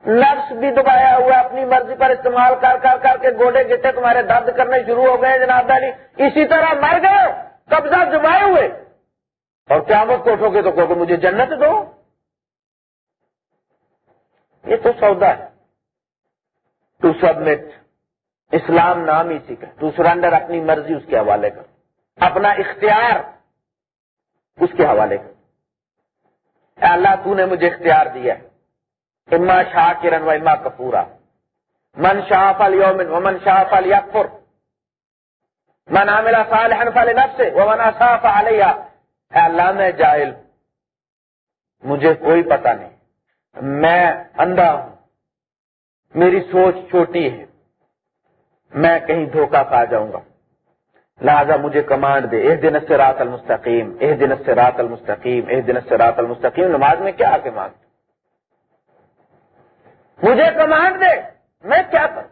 نفس بھی دبایا ہوا اپنی مرضی پر استعمال کر کر کر کے گوڈے گٹے تمہارے درد کرنے شروع ہو گئے جناب داری اسی طرح مر گئے، قبضہ دبائے ہوئے۔ اور قیامت کو اٹھو گے تو کہ مجھے جنت دو۔ یہ تو سودا ہے۔ ٹو سبمٹ اسلام نام اسی کا ٹو سرینڈر اپنی مرضی اس کے حوالے کر۔ اپنا اختیار اس کے حوالے کر۔ اللہ، تو نے مجھے اختیار دیا ہے۔ اما شاہ کرن و اما کپورا من شاہ فل یومن و من شاہ فل یقر من عاملہ صالحا فل نفس و اصاف علیہ۔ اے اللہ، میں جاہل۔ مجھے کوئی پتہ نہیں۔ میں اندھا ہوں۔ میری سوچ چھوٹی ہے۔ میں کہیں دھوکہ کھا جاؤں گا۔ لہذا مجھے کمانڈ دے ایک دن سے رات المستقیم ایک دن سے رات المستقیم ایک دن سے رات المستقیم۔ نماز میں کیا آ کے مانگ؟ مجھے کمانڈ دے، میں کیا کروں؟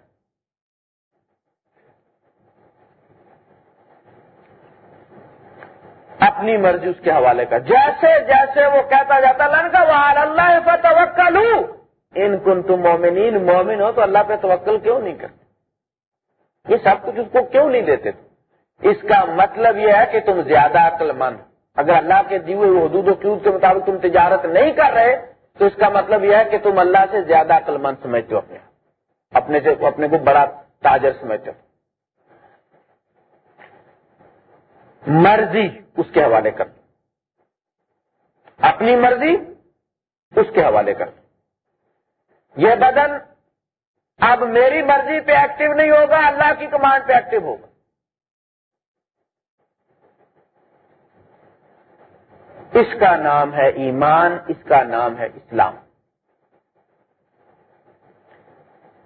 اپنی مرضی اس کے حوالے کا۔ جیسے جیسے وہ کہتا جاتا لڑکا وہ اللہ فتوکل ان کن تم مومنین، مومن ہو تو اللہ پہ توکل کیوں نہیں کرتے؟ یہ سب کچھ اس کو کیوں نہیں دیتے اس کا مطلب یہ ہے کہ تم زیادہ عقل مند۔ اگر اللہ کے دیے حدود و قیود کے مطابق تم تجارت نہیں کر رہے، تو اس کا مطلب یہ ہے کہ تم اللہ سے زیادہ عقل مند سمجھتے ہو اپنے اپنے سے اپنے کو بڑا تاجر سمجھتے ہو۔ مرضی اس کے حوالے کر۔ اپنی مرضی اس کے حوالے کر۔ یہ بدن اب میری مرضی پہ ایکٹیو نہیں ہوگا، اللہ کی کمانڈ پہ ایکٹیو ہوگا۔ اس کا نام ہے ایمان، اس کا نام ہے اسلام۔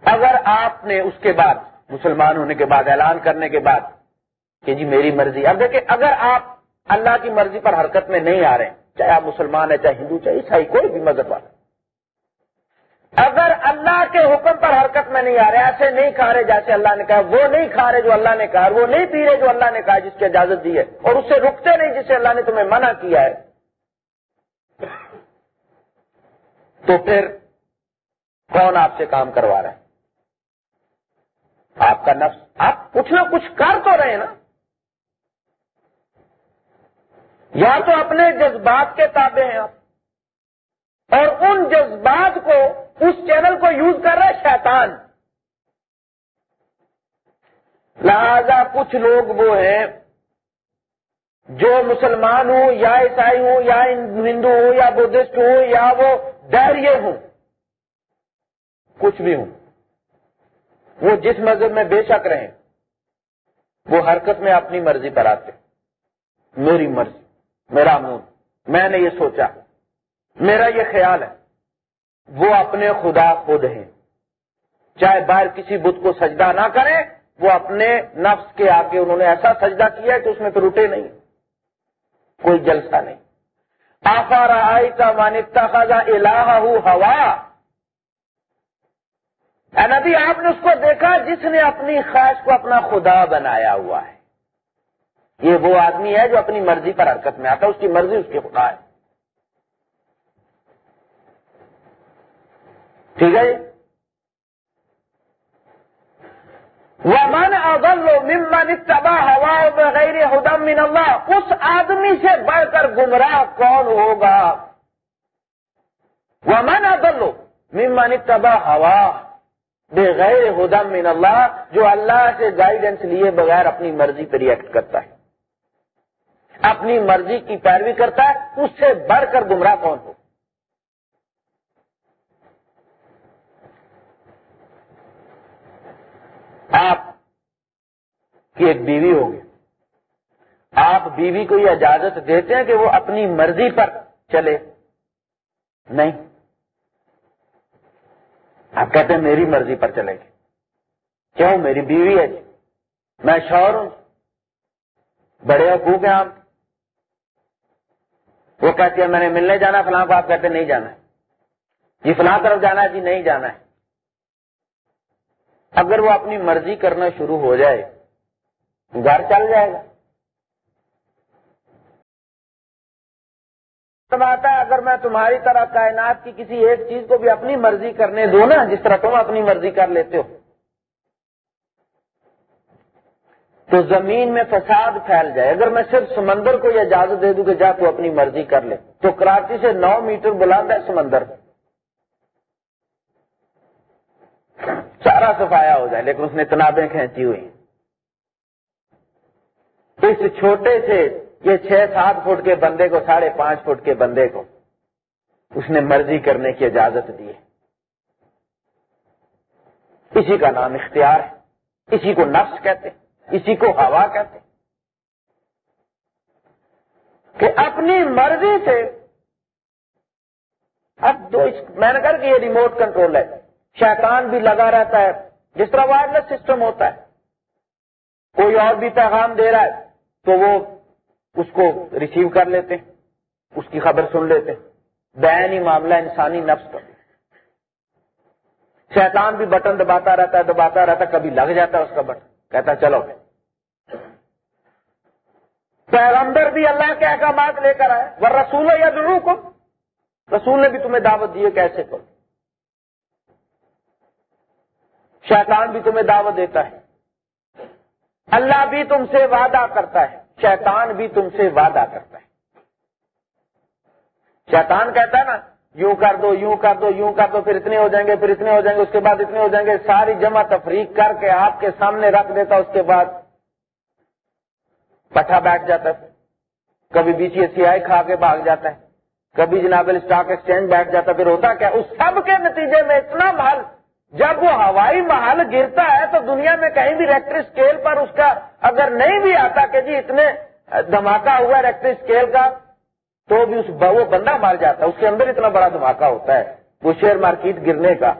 اگر آپ نے اس کے بعد، مسلمان ہونے کے بعد، اعلان کرنے کے بعد کہ جی میری مرضی، اب دیکھیں، اگر آپ اللہ کی مرضی پر حرکت میں نہیں آ رہے ہیں، چاہے آپ مسلمان ہیں، چاہے ہندو، چاہے عیسائی، کوئی بھی مذہب والا اگر اللہ کے حکم پر حرکت میں نہیں آ رہے، ایسے نہیں کھا رہے جیسے اللہ نے کہا، وہ نہیں کھا رہے جو اللہ نے کہا، وہ نہیں پی رہے جو اللہ نے کہا، جس کی اجازت دی ہے، اور اس سے رکتے نہیں جسے اللہ نے تمہیں منع کیا ہے۔ تو پھر کون آپ سے کام کروا رہا ہے؟ آپ کا نفس، آپ کچھ نہ کچھ کر تو رہے ہیں نا۔ یا تو اپنے جذبات کے تابع ہیں آپ، اور ان جذبات کو اس چینل کو یوز کر رہے شیطان۔ لہذا کچھ لوگ وہ ہیں جو مسلمان ہوں، یا عیسائی ہوں، یا ہندو ہوں، یا بدھسٹ ہوں، یا وہ ڈیریے ہوں۔ کچھ بھی ہوں۔ وہ جس مذہب میں بے شک رہیں، وہ حرکت میں اپنی مرضی پر آتے۔ میری مرضی، میرا منہ میں نے یہ سوچا۔ میرا یہ خیال ہے۔ وہ اپنے خدا خود ہیں۔ چاہے باہر کسی بت کو سجدہ نہ کریں، وہ اپنے نفس کے آگے انہوں نے ایسا سجدہ کیا ہے کہ اس میں پھر اٹھے نہیں کوئی جلسہ نہیں۔ آفا رہائی کا مانکتا خزا الہ ہوا نبی، آپ نے اس کو دیکھا، جس نے اپنی خواہش کو اپنا خدا بنایا ہوا ہے۔ یہ وہ آدمی ہے جو اپنی مرضی پر حرکت میں آتا ہے، اس کی مرضی اس کے خدا ہے۔ ٹھیک ہے جی؟ وہ من اغل ممن تباہ ہوا بغیر ہدم من اللہ اس آدمی سے بڑھ کر گمراہ کون ہوگا؟ وہ من اغل ممن تباہ ہوا بغیر ہدم من اللہ جو اللہ سے گائیڈنس لیے بغیر اپنی مرضی پہ ریئیکٹ کرتا ہے۔ اپنی مرضی کی پیروی کرتا ہے، اس سے بڑھ کر گمراہ کون ہو آپ کی ایک بیوی ہوگی آپ بیوی کو یہ اجازت دیتے ہیں کہ وہ اپنی مرضی پر چلے۔ نہیں۔ آپ کہتے ہیں میری مرضی پر چلے گی۔ کیوں؟ میری بیوی ہے جی۔ میں شور ہوں جی۔ بڑے حقوق ہیں آپ۔ وہ کہتی ہے میں نے ملنے جانا فلاں کو آپ کہتے نہیں جانا ہے۔ جی فلاں طرف جانا ہے جی نہیں جانا ہے۔ اگر وہ اپنی مرضی کرنا شروع ہو جائے، گھر چل جائے گا۔ آتا ہے، اگر میں تمہاری طرح کائنات کی کسی ایک چیز کو بھی اپنی مرضی کرنے دوں نا، جس طرح تم اپنی مرضی کر لیتے ہو، تو زمین میں فساد پھیل جائے۔ اگر میں صرف سمندر کو یہ اجازت دے دوں کہ جا تو اپنی مرضی کر لے، تو کراچی سے نو میٹر بلند ہے سمندر۔ سارا سفایا ہو جائے، لیکن اس نے تنابیں کھینچی ہوئی اس چھوٹے سے یہ چھ سات فٹ کے بندے کو، ساڑھے پانچ فٹ کے بندے کو اس نے مرضی کرنے کی اجازت دی ہے۔ اسی کا نام اختیار ہے، اسی کو نفس کہتے اسی کو ہوا کہتے کہ اپنی مرضی سے، اب دو میں نے کہا کہ یہ ریموٹ کنٹرول ہے۔ شیطان بھی لگا رہتا ہے۔ جس طرح وائرلیس سسٹم ہوتا ہے۔ کوئی اور بھی پیغام دے رہا ہے تو وہ اس کو ریسیو کر لیتے ہیں۔ اس کی خبر سن لیتے ہیں۔ بین ہی معاملہ انسانی نفس کا شیطان بھی بٹن دباتا رہتا ہے، دباتا رہتا ہے، کبھی لگ جاتا ہے اس کا بٹن۔ کہتا چلو۔ پیغمبر بھی اللہ کے احکامات لے کر آئے۔ وہ رسول یا درو کو رسول نے بھی تمہیں دعوت دی ہے کیسے کرو۔ شیطان بھی تمہیں دعوت دیتا ہے۔ اللہ بھی تم سے وعدہ کرتا ہے، شیطان بھی تم سے وعدہ کرتا ہے۔ شیطان کہتا ہے نا، یوں کر دو، یوں کر دو، یوں کر دو، پھر اتنے ہو جائیں گے، پھر اتنے ہو جائیں گے، اس کے بعد اتنے ہو جائیں گے، ساری جمع تفریق کر کے آپ کے سامنے رکھ دیتا، اس کے بعد پٹھا بیٹھ جاتا ہے۔ کبھی بیچ سی آئی کھا کے بھاگ جاتا ہے، کبھی جناب اسٹاک ایکسچینج بیٹھ جاتا پھر ہوتا کیا؟ اس سب کے نتیجے میں اتنا مال جب وہ ہوائی محل گرتا ہے تو دنیا میں کہیں بھی ریکٹر اسکیل پر اس کا اگر نہیں بھی آتا کہ جی اتنے دھماکہ ہوا ریکٹر اسکیل کا، تو بھی اس وہ بندہ مار جاتا ہے۔ اس کے اندر اتنا بڑا دھماکہ ہوتا ہے وہ شیئر مارکیٹ گرنے کا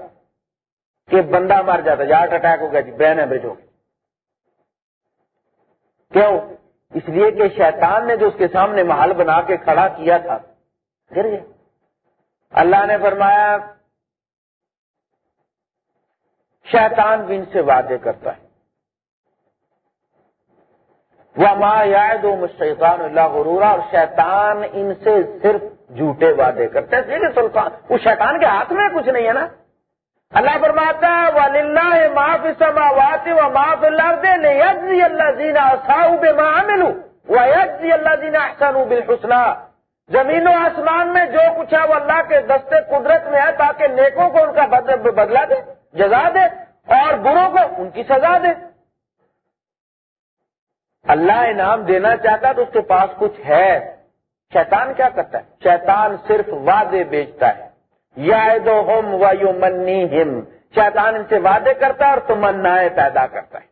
کہ بندہ مار جاتا ہے۔ ہارٹ اٹیک ہو گیا جی بین ایوریج ہو گیا کیوں؟ اس لیے کہ شیطان نے جو اس کے سامنے محل بنا کے کھڑا کیا تھا۔ گر گیا۔ اللہ نے فرمایا شیطان بھی ان سے وعدے کرتا ہے۔ وہ ماں یاد مشیقان اللہ غرورا، اور شیطان ان سے صرف جھوٹے وعدے کرتے ہیں سلطان اس شیطان کے ہاتھ میں کچھ نہیں ہے نا۔ اللہ فرماتا ہے معاف سماوات و معاف اللہ دے یجزی اللہ دینا ساؤ بے ماں ملو وہ یجزی اللہ دینا احسن زمین و آسمان میں جو کچھ ہے، وہ اللہ کے دستے قدرت میں ہے، تاکہ نیکوں کو ان کا بدلا دے۔ جزا دے اور بروں کو ان کی سزا دے۔ اللہ انعام دینا چاہتا تو اس کے پاس کچھ ہے۔ شیطان کیا کرتا ہے؟ شیطان صرف وعدے بیچتا ہے۔ یا دو ہوم و یو ہم شیطان ان سے وعدے کرتا ہے اور تمنا پیدا کرتا ہے۔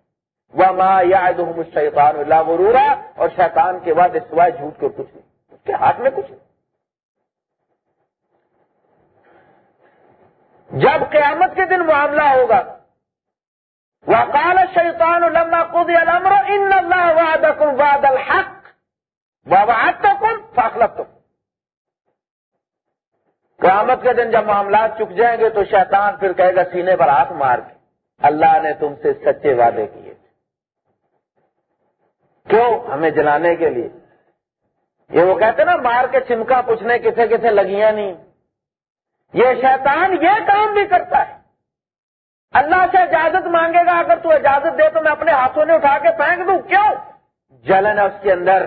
وہ ماں یا شیطان اللہ غرورا۔ اور شیطان کے وعدے سوائے جھوٹ کے کچھ نہیں۔ اس کے ہاتھ میں کچھ نہیں۔ جب قیامت کے دن معاملہ ہوگا۔ وقال الشيطان لما قضي الامر ان الله وعدكم وعد الحق ووعدتكم فاخلفتم قیامت کے دن جب معاملات چک جائیں گے تو شیطان پھر کہے گا، سینے پر ہاتھ مار کے۔ اللہ نے تم سے سچے وعدے کیے۔ کیوں؟ ہمیں جلانے کے لیے۔ یہ وہ کہتے نا، مار کے چمکا پوچھنے کسے کسے لگیاں نہیں۔ یہ شیطان یہ کام بھی کرتا ہے۔ اللہ سے اجازت مانگے گا، اگر تو اجازت دے تو میں اپنے ہاتھوں نے اٹھا کے پھینک دوں۔ کیوں؟ جلن ہے اس کے اندر۔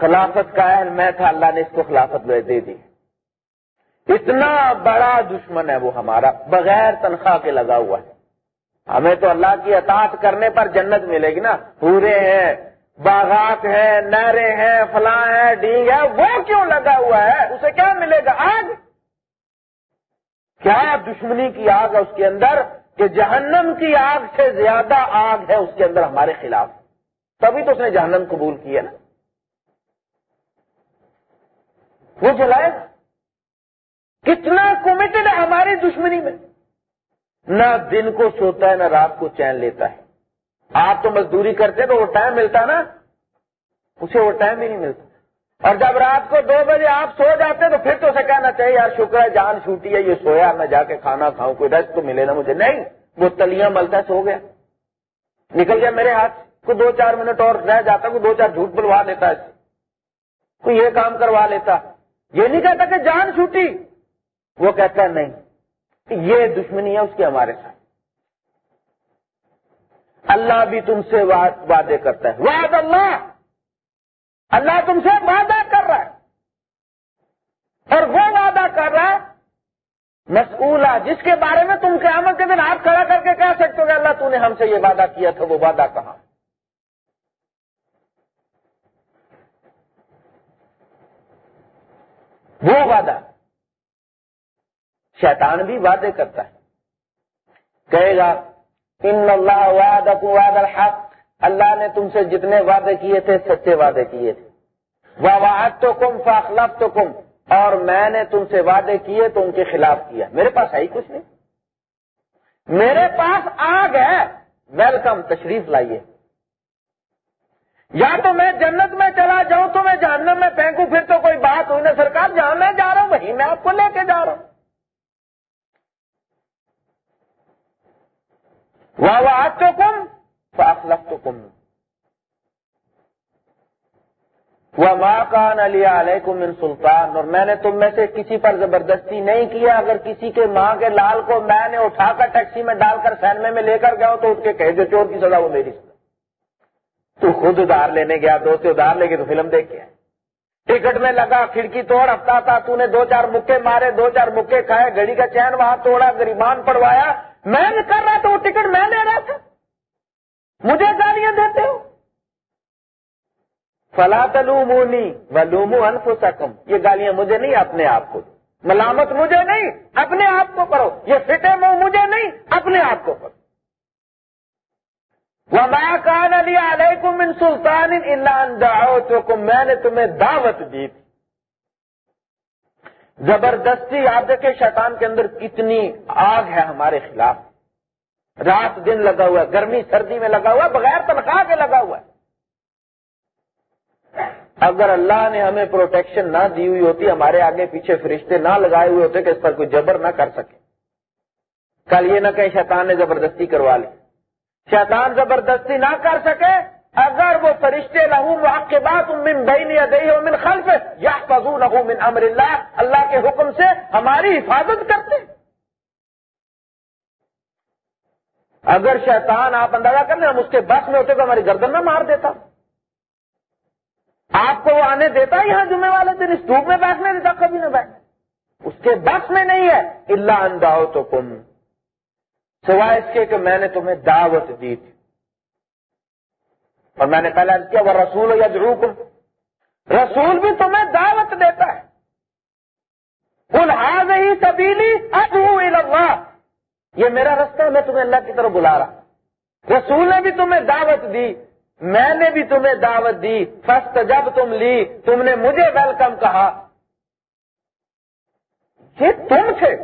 خلافت کا اہل میں تھا، اللہ نے اس کو خلافت دے دی۔ اتنا بڑا دشمن ہے وہ ہمارا، بغیر تنخواہ کے لگا ہوا ہے۔ ہمیں تو اللہ کی اطاعت کرنے پر جنت ملے گی نا۔ پورے ہیں، باغات ہیں، نہریں ہیں، فلاں ہیں، ڈینگ ہے وہ کیوں لگا ہوا ہے؟ اسے کیا ملے گا آگ؟ کیا دشمنی کی آگ ہے اس کے اندر کہ جہنم کی آگ سے زیادہ آگ ہے اس کے اندر ہمارے خلاف؟ تبھی تو اس نے جہنم قبول کیا نا۔ وہ جلائے کتنا کمیٹڈ ہے ہماری دشمنی میں۔ نہ دن کو سوتا ہے، نہ رات کو چین لیتا ہے۔ آپ تو مزدوری کرتے تو وہ ٹائم ملتا نا۔ اسے وہ ٹائم ہی نہیں ملتا۔ اور جب رات کو دو بجے آپ سو جاتے تو پھر تو اسے کہنا چاہیے، یار شکر ہے، جان چھوٹی ہے، یہ سویا، میں جا کے کھانا کھاؤں، کوئی ریسٹ تو ملے نا مجھے۔ نہیں، وہ تلیاں ملتا سو گیا۔ نکل گیا میرے ہاتھ کو دو چار منٹ اور رہ جاتا کوئی دو چار جھوٹ بلوا لیتا اس کوئی یہ کام کروا لیتا۔ یہ نہیں کہتا کہ جان چھوٹی۔ وہ کہتا ہے نہیں، یہ دشمنی ہے اس کی ہمارے ساتھ۔ اللہ بھی تم سے وعدے کرتا ہے۔ وعد اللہ! اللہ تم سے وعدہ کر رہا ہے۔ اور وہ وعدہ کر رہا ہے، مسئولہ، جس کے بارے میں تم قیامت کے دن آپ کھڑا کر کے کہہ سکتے ہو کہ اللہ تو نے ہم سے یہ وعدہ کیا تھا، وہ وعدہ کہاں؟ وہ وعدہ۔ شیطان بھی وعدے کرتا ہے۔ کہے گا، ان اللہ واد وعد الحق اللہ نے تم سے جتنے وعدے کیے تھے، سچے وعدے کیے تھے۔ وہ تو کم فاخلاب تو کم اور میں نے تم سے وعدے کیے تو ان کے خلاف کیا۔ میرے پاس ہے ہی کچھ نہیں۔ میرے پاس آگ ہے ویلکم، تشریف لائیے۔ یا تو میں جنت میں چلا جاؤں تو میں جہنم میں پھینکوں، پھر تو کوئی بات ہوئی نا سرکار، جہاں میں جا رہا ہوں، وہیں میں آپ کو لے کے جا رہا ہوں۔ واہ واہ تو کم فاخلف کان علی من سلطان. اور میں نے تم میں سے کسی پر زبردستی نہیں کیا. اگر کسی کے ماں کے لال کو میں نے اٹھا کر ٹیکسی میں ڈال کر سینمے میں لے کر گیا تو اٹھ کے کہے جو چور کی سزا وہ میری سزا. تو خود ادھار لینے گیا، دوست ادھار لے کے تو فلم دیکھ کے ٹکٹ میں لگا، کھڑکی توڑ ہفتا تھا، تو نے دو چار مکے مارے، دو چار مکے کھائے، گھڑی کا چین وہاں توڑا، گریبان پڑوایا میں کر رہا تھا وہ ٹکٹ، میں لے رہا تھا. مجھے گالیاں دیتے ہو؟ فلا تلومونی ولومو انفسکم یہ گالیاں مجھے نہیں، اپنے آپ کو۔ ملامت مجھے نہیں، اپنے آپ کو کرو۔ یہ فٹے منہ مجھے نہیں، اپنے آپ کو کرو۔ وما كان لي عليكم من سلطان الا ان دعوتكم۔ میں نے تمہیں دعوت دی تھی۔ زبردستی آپ دیکھیں، شیطان کے اندر کتنی آگ ہے ہمارے خلاف۔ رات دن لگا ہوا ہے، گرمی سردی میں لگا ہوا ہے، بغیر تنخواہ کے لگا ہوا ہے۔ اگر اللہ نے ہمیں پروٹیکشن نہ دی ہوئی ہوتی، ہمارے آگے پیچھے فرشتے نہ لگائے ہوئے ہوتے کہ اس پر کوئی جبر نہ کر سکے۔ کل یہ نہ کہیں شیطان نے زبردستی کروا لی۔ شیطان زبردستی نہ کر سکے، اگر وہ فرشتے لہو کے بعد من بین دئی من خلف یا فضو من امر اللہ اللہ کے حکم سے ہماری حفاظت کرتے۔ اگر شیطان آپ اندازہ کر لیں ہم اس کے بس میں ہوتے تو ہماری گردن میں مار دیتا۔ آپ کو وہ آنے دیتا یہاں جمعے والے دن، اس دھوپ میں بیٹھنے دیتا کبھی نہ بیٹھ اس کے بس میں نہیں ہے۔ اللہ انداؤ تو کم سوائے اس کے کہ میں نے تمہیں دعوت دی تھی۔ اور میں نے پہلے کیا وہ رسول یا رسول بھی تمہیں دعوت دیتا ہے۔ الحاظ ہی سبیلی اللہ یہ میرا رستہ ہے، میں تمہیں اللہ کی طرف بلا رہا رسول نے بھی تمہیں دعوت دی، میں نے بھی تمہیں دعوت دی۔ فسٹ جب تم لی تم نے مجھے ویلکم کہا۔ یہ تم تھے۔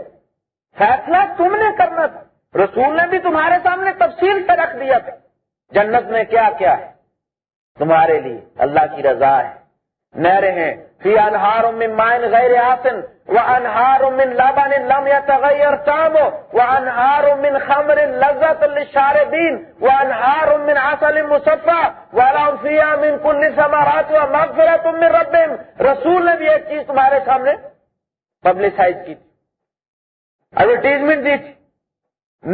فیصلہ تم نے کرنا تھا۔ رسول نے بھی تمہارے سامنے تفصیل سے رکھ دیا تھا۔ جنت میں کیا کیا ہے؟ تمہارے لیے اللہ کی رضا ہے۔ نہریں ہیں فی انہار من مائن غیر آسن وہ انہار من لبن لم يتغیر طعمه وانہار من خمر لذت للشاربین وانہار من عسل مصفى ولهم فيها من كل ثمرات ومغفرة من ربهم رسول نے بھی ایک چیز تمہارے سامنے پبلسائز کی تھی۔ ایڈورٹیزمنٹ دی تھی،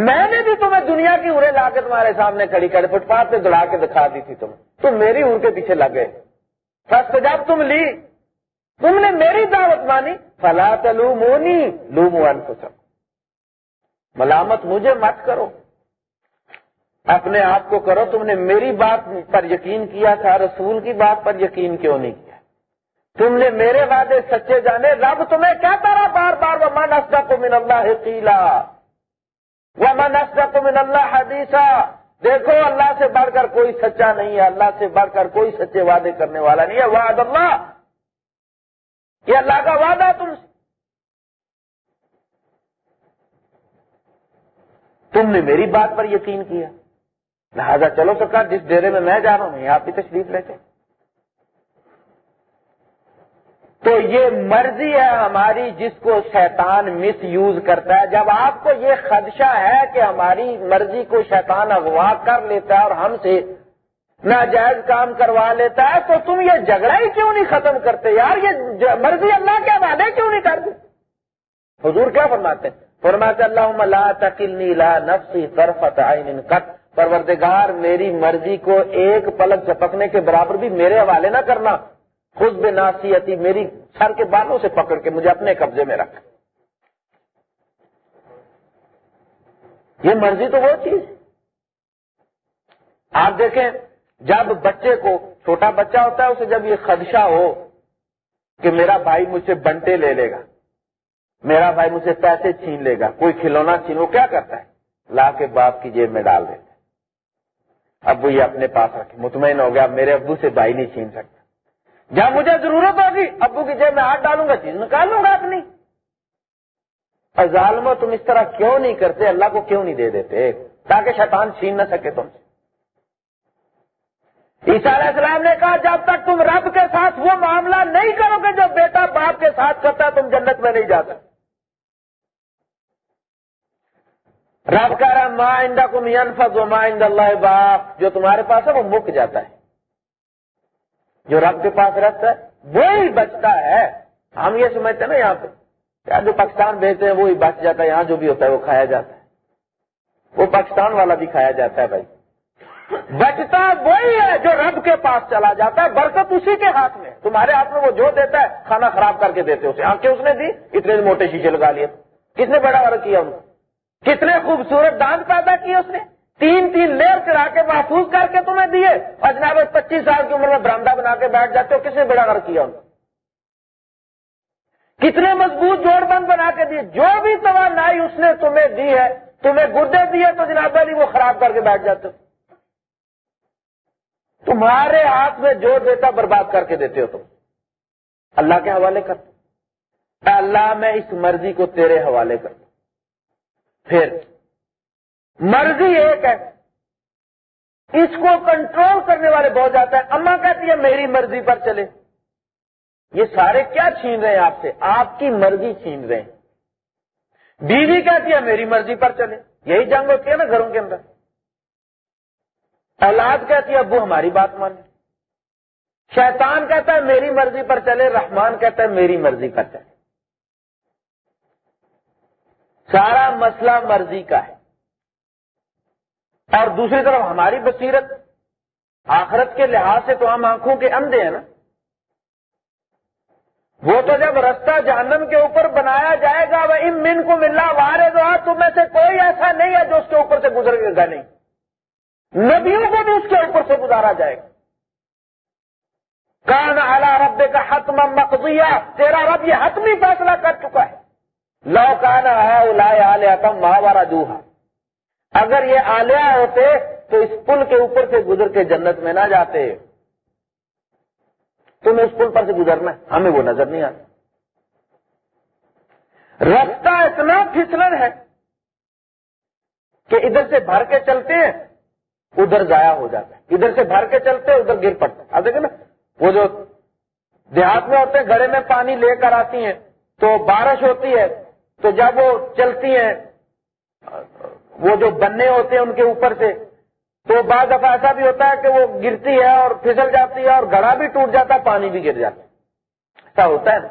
میں نے بھی تمہیں دنیا کی ارے لا کے تمہارے سامنے کھڑی کر، فٹ پاتھ پہ دڑا کے دکھا دی تھی تم تم میری ار کے پیچھے لگ گئے۔ فسٹ جب تم لی، تم نے میری دعوت مانی، فلا تلو مونی لو ملامت مجھے مت کرو۔ اپنے آپ کو کرو، تم نے میری بات پر یقین کیا تھا، رسول کی بات پر یقین کیوں نہیں کیا؟ تم نے میرے وعدے سچے جانے، رب تمہیں کہتا رہا بار بار وہ من کو من اللہ قیلا وہ من کو من اللہ حدیثہ دیکھو سے بڑھ کر کوئی سچا نہیں ہے، اللہ سے بڑھ کر کوئی سچے وعدے کرنے والا نہیں ہے۔ وعد اللہ۔ یہ اللہ کا وعدہ تم تم نے میری بات پر یقین کیا۔ لہذا چلو سکا جس ڈیرے میں میں جا رہا ہوں آپ بھی تشریف لیتے۔ تو یہ مرضی ہے ہماری جس کو شیطان مس یوز کرتا ہے۔ جب آپ کو یہ خدشہ ہے کہ ہماری مرضی کو شیطان اغوا کر لیتا ہے اور ہم سے ناجائز کام کروا لیتا ہے، تو تم یہ جھگڑا ہی کیوں نہیں ختم کرتے؟ یار، یہ مرضی اللہ کے حوالے کیوں نہیں کرتے حضور کیا فرماتے ہیں؟ فرماتے اللہ لا تقلنی لا نفسی طرفت عین قط۔ پروردگار، میری مرضی کو ایک پلک چپکنے کے برابر بھی میرے حوالے نہ کرنا۔ خود بے ناسیتی میری سر کے بالوں سے پکڑ کے مجھے اپنے قبضے میں رکھ۔ یہ مرضی تو وہ چیز۔ آپ دیکھیں، جب بچے کو، چھوٹا بچہ ہوتا ہے، اسے جب یہ خدشہ ہو کہ میرا بھائی مجھ سے بنٹے لے لے گا، میرا بھائی مجھ سے پیسے چھین لے گا، کوئی کھلونا چھین، وہ کیا کرتا ہے؟ لا کے باپ کی جیب میں ڈال دیتا ابو یہ اپنے پاس رکھے، مطمئن ہو گیا میرے ابو سے بھائی نہیں چھین سکتا۔ جب مجھے ضرورت ہوگی جی، ابو کی جیب میں ہاتھ ڈالوں گا چیز نکالوں گا اپنی۔ اور ظالمو تم اس طرح کیوں نہیں کرتے؟ اللہ کو کیوں نہیں دے دیتے؟ تاکہ شیطان چھین نہ سکے تم سے۔ عیسیٰ علیہ السلام نے کہا، جب تک تم رب کے ساتھ وہ معاملہ نہیں کرو گے، جو بیٹا باپ کے ساتھ کرتا تم جنت میں نہیں جا سکتے۔ رب کہہ رہا ماں آئندہ کو مینفز و ماں اللہ باپ جو تمہارے پاس ہے، وہ مک جاتا ہے۔ جو رب کے پاس رہتا ہے، وہی بچتا ہے۔ ہم یہ سمجھتے ہیں نا یہاں پہ جو پاکستان بھیجتے ہیں، وہی بچ جاتا ہے۔ یہاں جو بھی ہوتا ہے، وہ کھایا جاتا ہے۔ وہ پاکستان والا بھی کھایا جاتا ہے بھائی۔ بچتا وہی ہے جو رب کے پاس چلا جاتا ہے۔ برکت اسی کے ہاتھ میں تمہارے ہاتھ میں وہ جو دیتا ہے، کھانا خراب کر کے دیتے اسے۔ آنکھیں اس نے دی، اتنے موٹے شیشے لگا لیے۔ کس نے بڑا ورک کیا ان کتنے خوبصورت دانت پیدا کیے اس نے۔ تین تین لیر چڑھا کے محفوظ کر کے تمہیں دیے۔ اور جناب پچیس سال کی عمر میں برامدہ بنا کے بیٹھ جاتے ہو کس نے بڑا ورک کیا؟ ان کتنے مضبوط جوڑ بند بنا کے دیے۔ جو بھی توانائی اس نے تمہیں دی ہے، تمہیں گردے دیے تو جناب علی وہ خراب کر کے بیٹھ جاتے ہو۔ تمہارے ہاتھ میں جو دیتا برباد کر کے دیتے ہو تم۔ اللہ کے حوالے کرتے اللہ، میں اس مرضی کو تیرے حوالے کر۔ پھر مرضی ایک ہے۔ اس کو کنٹرول کرنے والے بہت جاتا ہے اما کہتی ہے میری مرضی پر چلے۔ یہ سارے کیا چھین رہے ہیں آپ سے؟ آپ کی مرضی چھین رہے ہیں۔ بیوی کہتی ہے، میری مرضی پر چلے۔ یہی جنگ ہوتی ہے نا گھروں کے اندر۔ اولاد کہتی ہے، ابو ہماری بات مانے۔ شیطان کہتا ہے، میری مرضی پر چلے۔ رحمان کہتا ہے، میری مرضی پر چلے۔ سارا مسئلہ مرضی کا ہے۔ اور دوسری طرف ہماری بصیرت آخرت کے لحاظ سے تو ہم آنکھوں کے اندھے ہیں نا۔ وہ تو جب رستہ جہنم کے اوپر بنایا جائے گا، وہ ان من کو ملنا وارے دو ہاں، تم میں سے کوئی ایسا نہیں ہے جو اس کے اوپر سے گزر گا نہیں۔ ندیوں کو بھی اس کے اوپر سے گزارا جائے گا۔ کان اعلی رب کا حتم مقضیہ، تیرا رب یہ حتمی فیصلہ کر چکا ہے۔ لو کان ہے تم مہاوارا جوہا اگر یہ آلیا ہوتے تو اس پل کے اوپر سے گزر کے جنت میں نہ جاتے۔ تمہیں اس پل پر سے گزرنا ہمیں وہ نظر نہیں آتا رستہ اتنا پھسلن ہے کہ ادھر سے بھر کے چلتے ہیں، ادھر ضائع ہو جاتا ہے۔ ادھر سے بھر کے چلتے، ادھر گر پڑتے اب دیکھیں نا، وہ جو دیہات میں ہوتے ہیں گڑے میں پانی لے کر آتی ہیں، تو بارش ہوتی ہے، تو جب وہ چلتی ہیں وہ جو بننے ہوتے ہیں ان کے اوپر سے، تو بعض دفعہ ایسا بھی ہوتا ہے کہ وہ گرتی ہے اور پھسل جاتی ہے اور گڑا بھی ٹوٹ جاتا ہے، پانی بھی گر جاتا ہے۔ ایسا ہوتا ہے۔ نا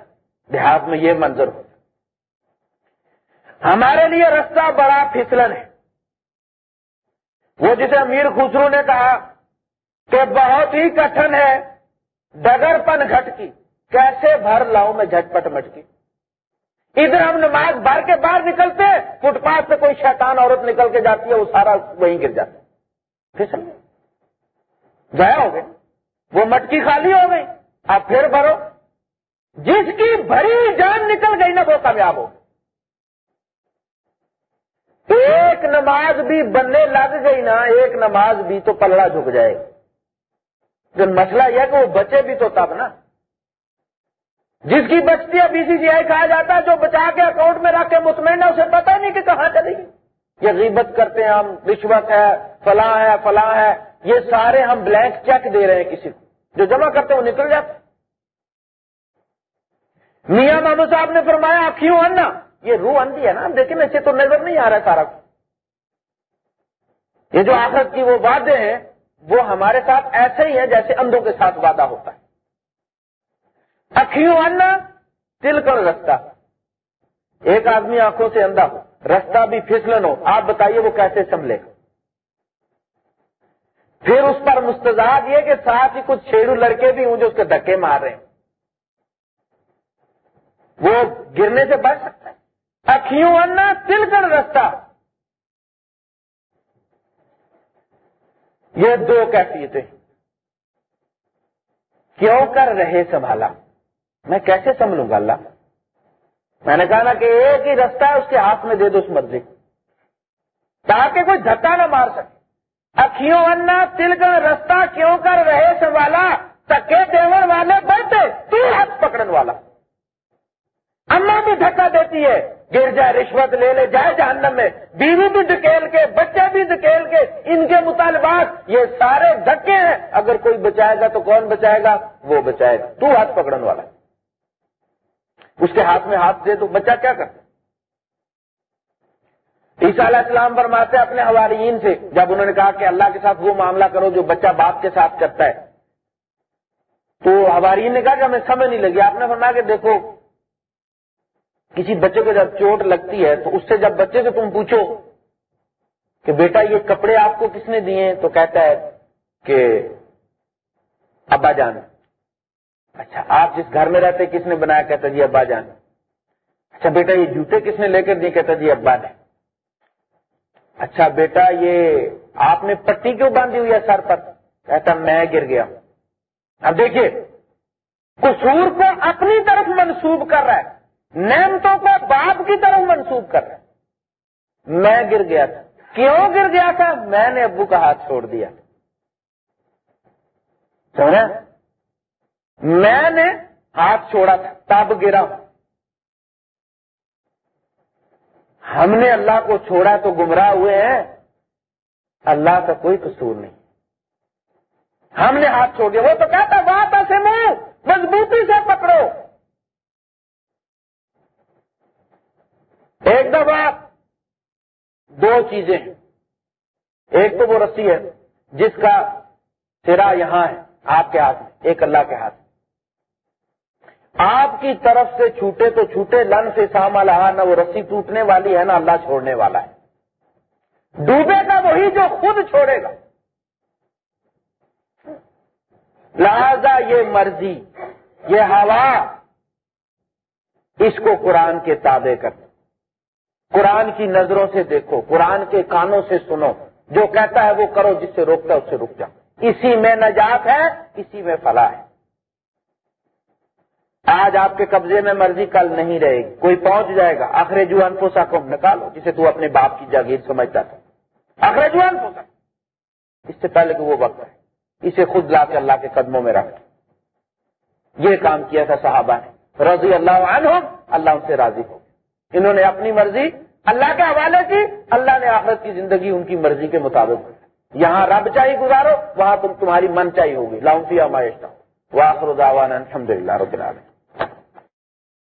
دیہات میں یہ منظر ہوتا ہے۔ ہمارے لیے رستہ بڑا پھسلن ہے۔ وہ جسے امیر خسرو نے کہا کہ بہت ہی کٹن ہے، ڈگر پن گھٹ کی، کیسے بھر لاؤں میں جھٹ پٹ مٹکی ادھر ہم نماز بھر کے باہر نکلتے، فٹ پاتھ پہ کوئی شیطان عورت نکل کے جاتی ہے، وہ سارا وہیں گر جاتا ہے۔ پھر ضائع ہو گئے۔ وہ مٹکی خالی ہو گئی۔ آپ پھر بھرو۔ جس کی بھری جان نکل گئی نا وہ کامیاب ہو ایک نماز بھی بننے لگ گئی نا، ایک نماز بھی تو پلڑا جھک جائے۔ گا مسئلہ یہ کہ وہ بچے بھی تو تب نا۔ جس کی بچتی ہے بی سی سی آئی کہا جاتا ہے، جو بچا کے اکاؤنٹ میں رکھ کے مطمئن ہے، اسے پتہ نہیں کہ کہاں چلے گی یہ غیبت کرتے ہیں ہم، رشوت ہے، فلاں ہے فلاں ہے۔ یہ سارے ہم بلینک چیک دے رہے ہیں کسی کو۔ جو جمع کرتے ہیں، وہ نکل جاتے میاں محمد صاحب نے فرمایا کیوں انا یہ روح اندھی ہے نا۔ لیکن ایسے تو نظر نہیں آ رہا سارا یہ جو آخرت کی وہ وعدے ہیں، وہ ہمارے ساتھ ایسے ہی ہیں جیسے اندھوں کے ساتھ وعدہ ہوتا ہے۔ اکھیوں انا تل کر رستہ۔ ایک آدمی آنکھوں سے اندھا ہو، رستہ بھی پھسلن ہو۔ آپ بتائیے وہ کیسے سنبھلے۔ گا پھر اس پر مستضاد یہ کہ ساتھ ہی کچھ چھیڑو لڑکے بھی ہوں جو اس کے دھکے مار رہے ہیں۔ وہ گرنے سے بچ سکتا ہے۔ اکھیوں انا تل کر رستہ۔ یہ دو کیفیتیں۔ کیوں کر رہے سنبھالا؟ میں کیسے سنبھلوں گا اللہ؟ میں نے کہا نا کہ ایک ہی رستہ ہے، اس کے ہاتھ میں دے دو اس مرضی تاکہ کوئی دھکا نہ مار سکے۔ اکھیوں انا تل کا رستہ کیوں کر رہے سنبھالا تکے دیور والے بیٹھے تو ہاتھ پکڑن والا۔ اما بھی دھکا دیتی ہے۔ گر جائے، رشوت لے لے، جائے جہنم میں۔ بیوی بھی دکیل کے، بچے بھی دکیل کے۔ ان کے مطالبات یہ سارے دھکے ہیں۔ اگر کوئی بچائے گا تو کون بچائے گا؟ وہ بچائے گا۔ تو ہاتھ پکڑن والا۔ اس کے ہاتھ میں ہاتھ دے تو بچہ کیا کرتا عیسیٰ علیہ السلام فرماتے اپنے حوارین سے، جب انہوں نے کہا کہ اللہ کے ساتھ وہ معاملہ کرو جو بچہ باپ کے ساتھ کرتا ہے۔ تو حوارین نے کہا کہ ہمیں سمجھ نہیں لگی۔ آپ نے فرمایا کہ دیکھو، کسی بچے کو جب چوٹ لگتی ہے تو اس سے جب بچے سے تم پوچھو کہ بیٹا یہ کپڑے آپ کو کس نے دیے تو کہتا ہے کہ ابا جان۔ اچھا آپ جس گھر میں رہتے، کس نے بنایا؟ کہتا جی ابا جان۔ اچھا بیٹا، یہ جوتے کس نے لے کر دیے؟ کہتا جی ابا نے۔ اچھا بیٹا، یہ آپ نے پٹی کیوں باندھی ہوئی ہے سر پر؟ کہتا میں گر گیا اب دیکھیے، قصور کو اپنی طرف منسوب کر رہا ہے، نعمتوں کو باپ کی طرف منسوب کر رہے میں گر گیا تھا۔ کیوں گر گیا تھا؟ میں نے ابو کا ہاتھ چھوڑ دیا۔ سمجھا؟ میں نے ہاتھ چھوڑا تھا، تب گرا ہوں۔ ہم نے اللہ کو چھوڑا تو گمراہ ہوئے ہیں، اللہ کا کوئی قصور نہیں۔ ہم نے ہاتھ چھوڑ دیا، وہ تو کہتا بات ایسے منہ، مضبوطی سے پکڑو۔ ایک دفعہ دو چیزیں ہیں۔ ایک تو وہ رسی ہے، جس کا سرا یہاں ہے، آپ کے ہاتھ میں، ایک اللہ کے ہاتھ آپ کی طرف سے چھوٹے تو چھوٹے، لن سے ساما لہا، نہ وہ رسی ٹوٹنے والی ہے، نہ اللہ چھوڑنے والا ہے۔ ڈوبے گا وہی جو خود چھوڑے گا۔ لہذا یہ مرضی، یہ ہوا، اس کو قرآن کے تابع کرتے قرآن کی نظروں سے دیکھو، قرآن کے کانوں سے سنو۔ جو کہتا ہے وہ کرو، جس سے روکتا ہے، اس سے رک جاؤ۔ اسی میں نجات ہے، اسی میں فلاح ہے۔ آج آپ کے قبضے میں مرضی کل نہیں رہے گی۔ کوئی پہنچ جائے گا۔ آخر جو انفوسا کو نکالو، جسے تو اپنے باپ کی جاگیر سمجھتا تھا۔ آخر جو انفوسا اس سے پہلے کہ وہ وقت ہے اسے خود لا کے اللہ کے قدموں میں رکھ یہ کام کیا تھا صحابہ نے۔ رضی اللہ عنہ اللہ ان سے راضی ہو انہوں نے اپنی مرضی اللہ کے حوالے کی۔ اللہ نے آخرت کی زندگی ان کی مرضی کے مطابق یہاں رب چاہیے گزارو، وہاں تم تمہاری من چاہیے ہوگی۔ لاؤنفیا معیشت وہ آخر الحمد للہ رب العالمین۔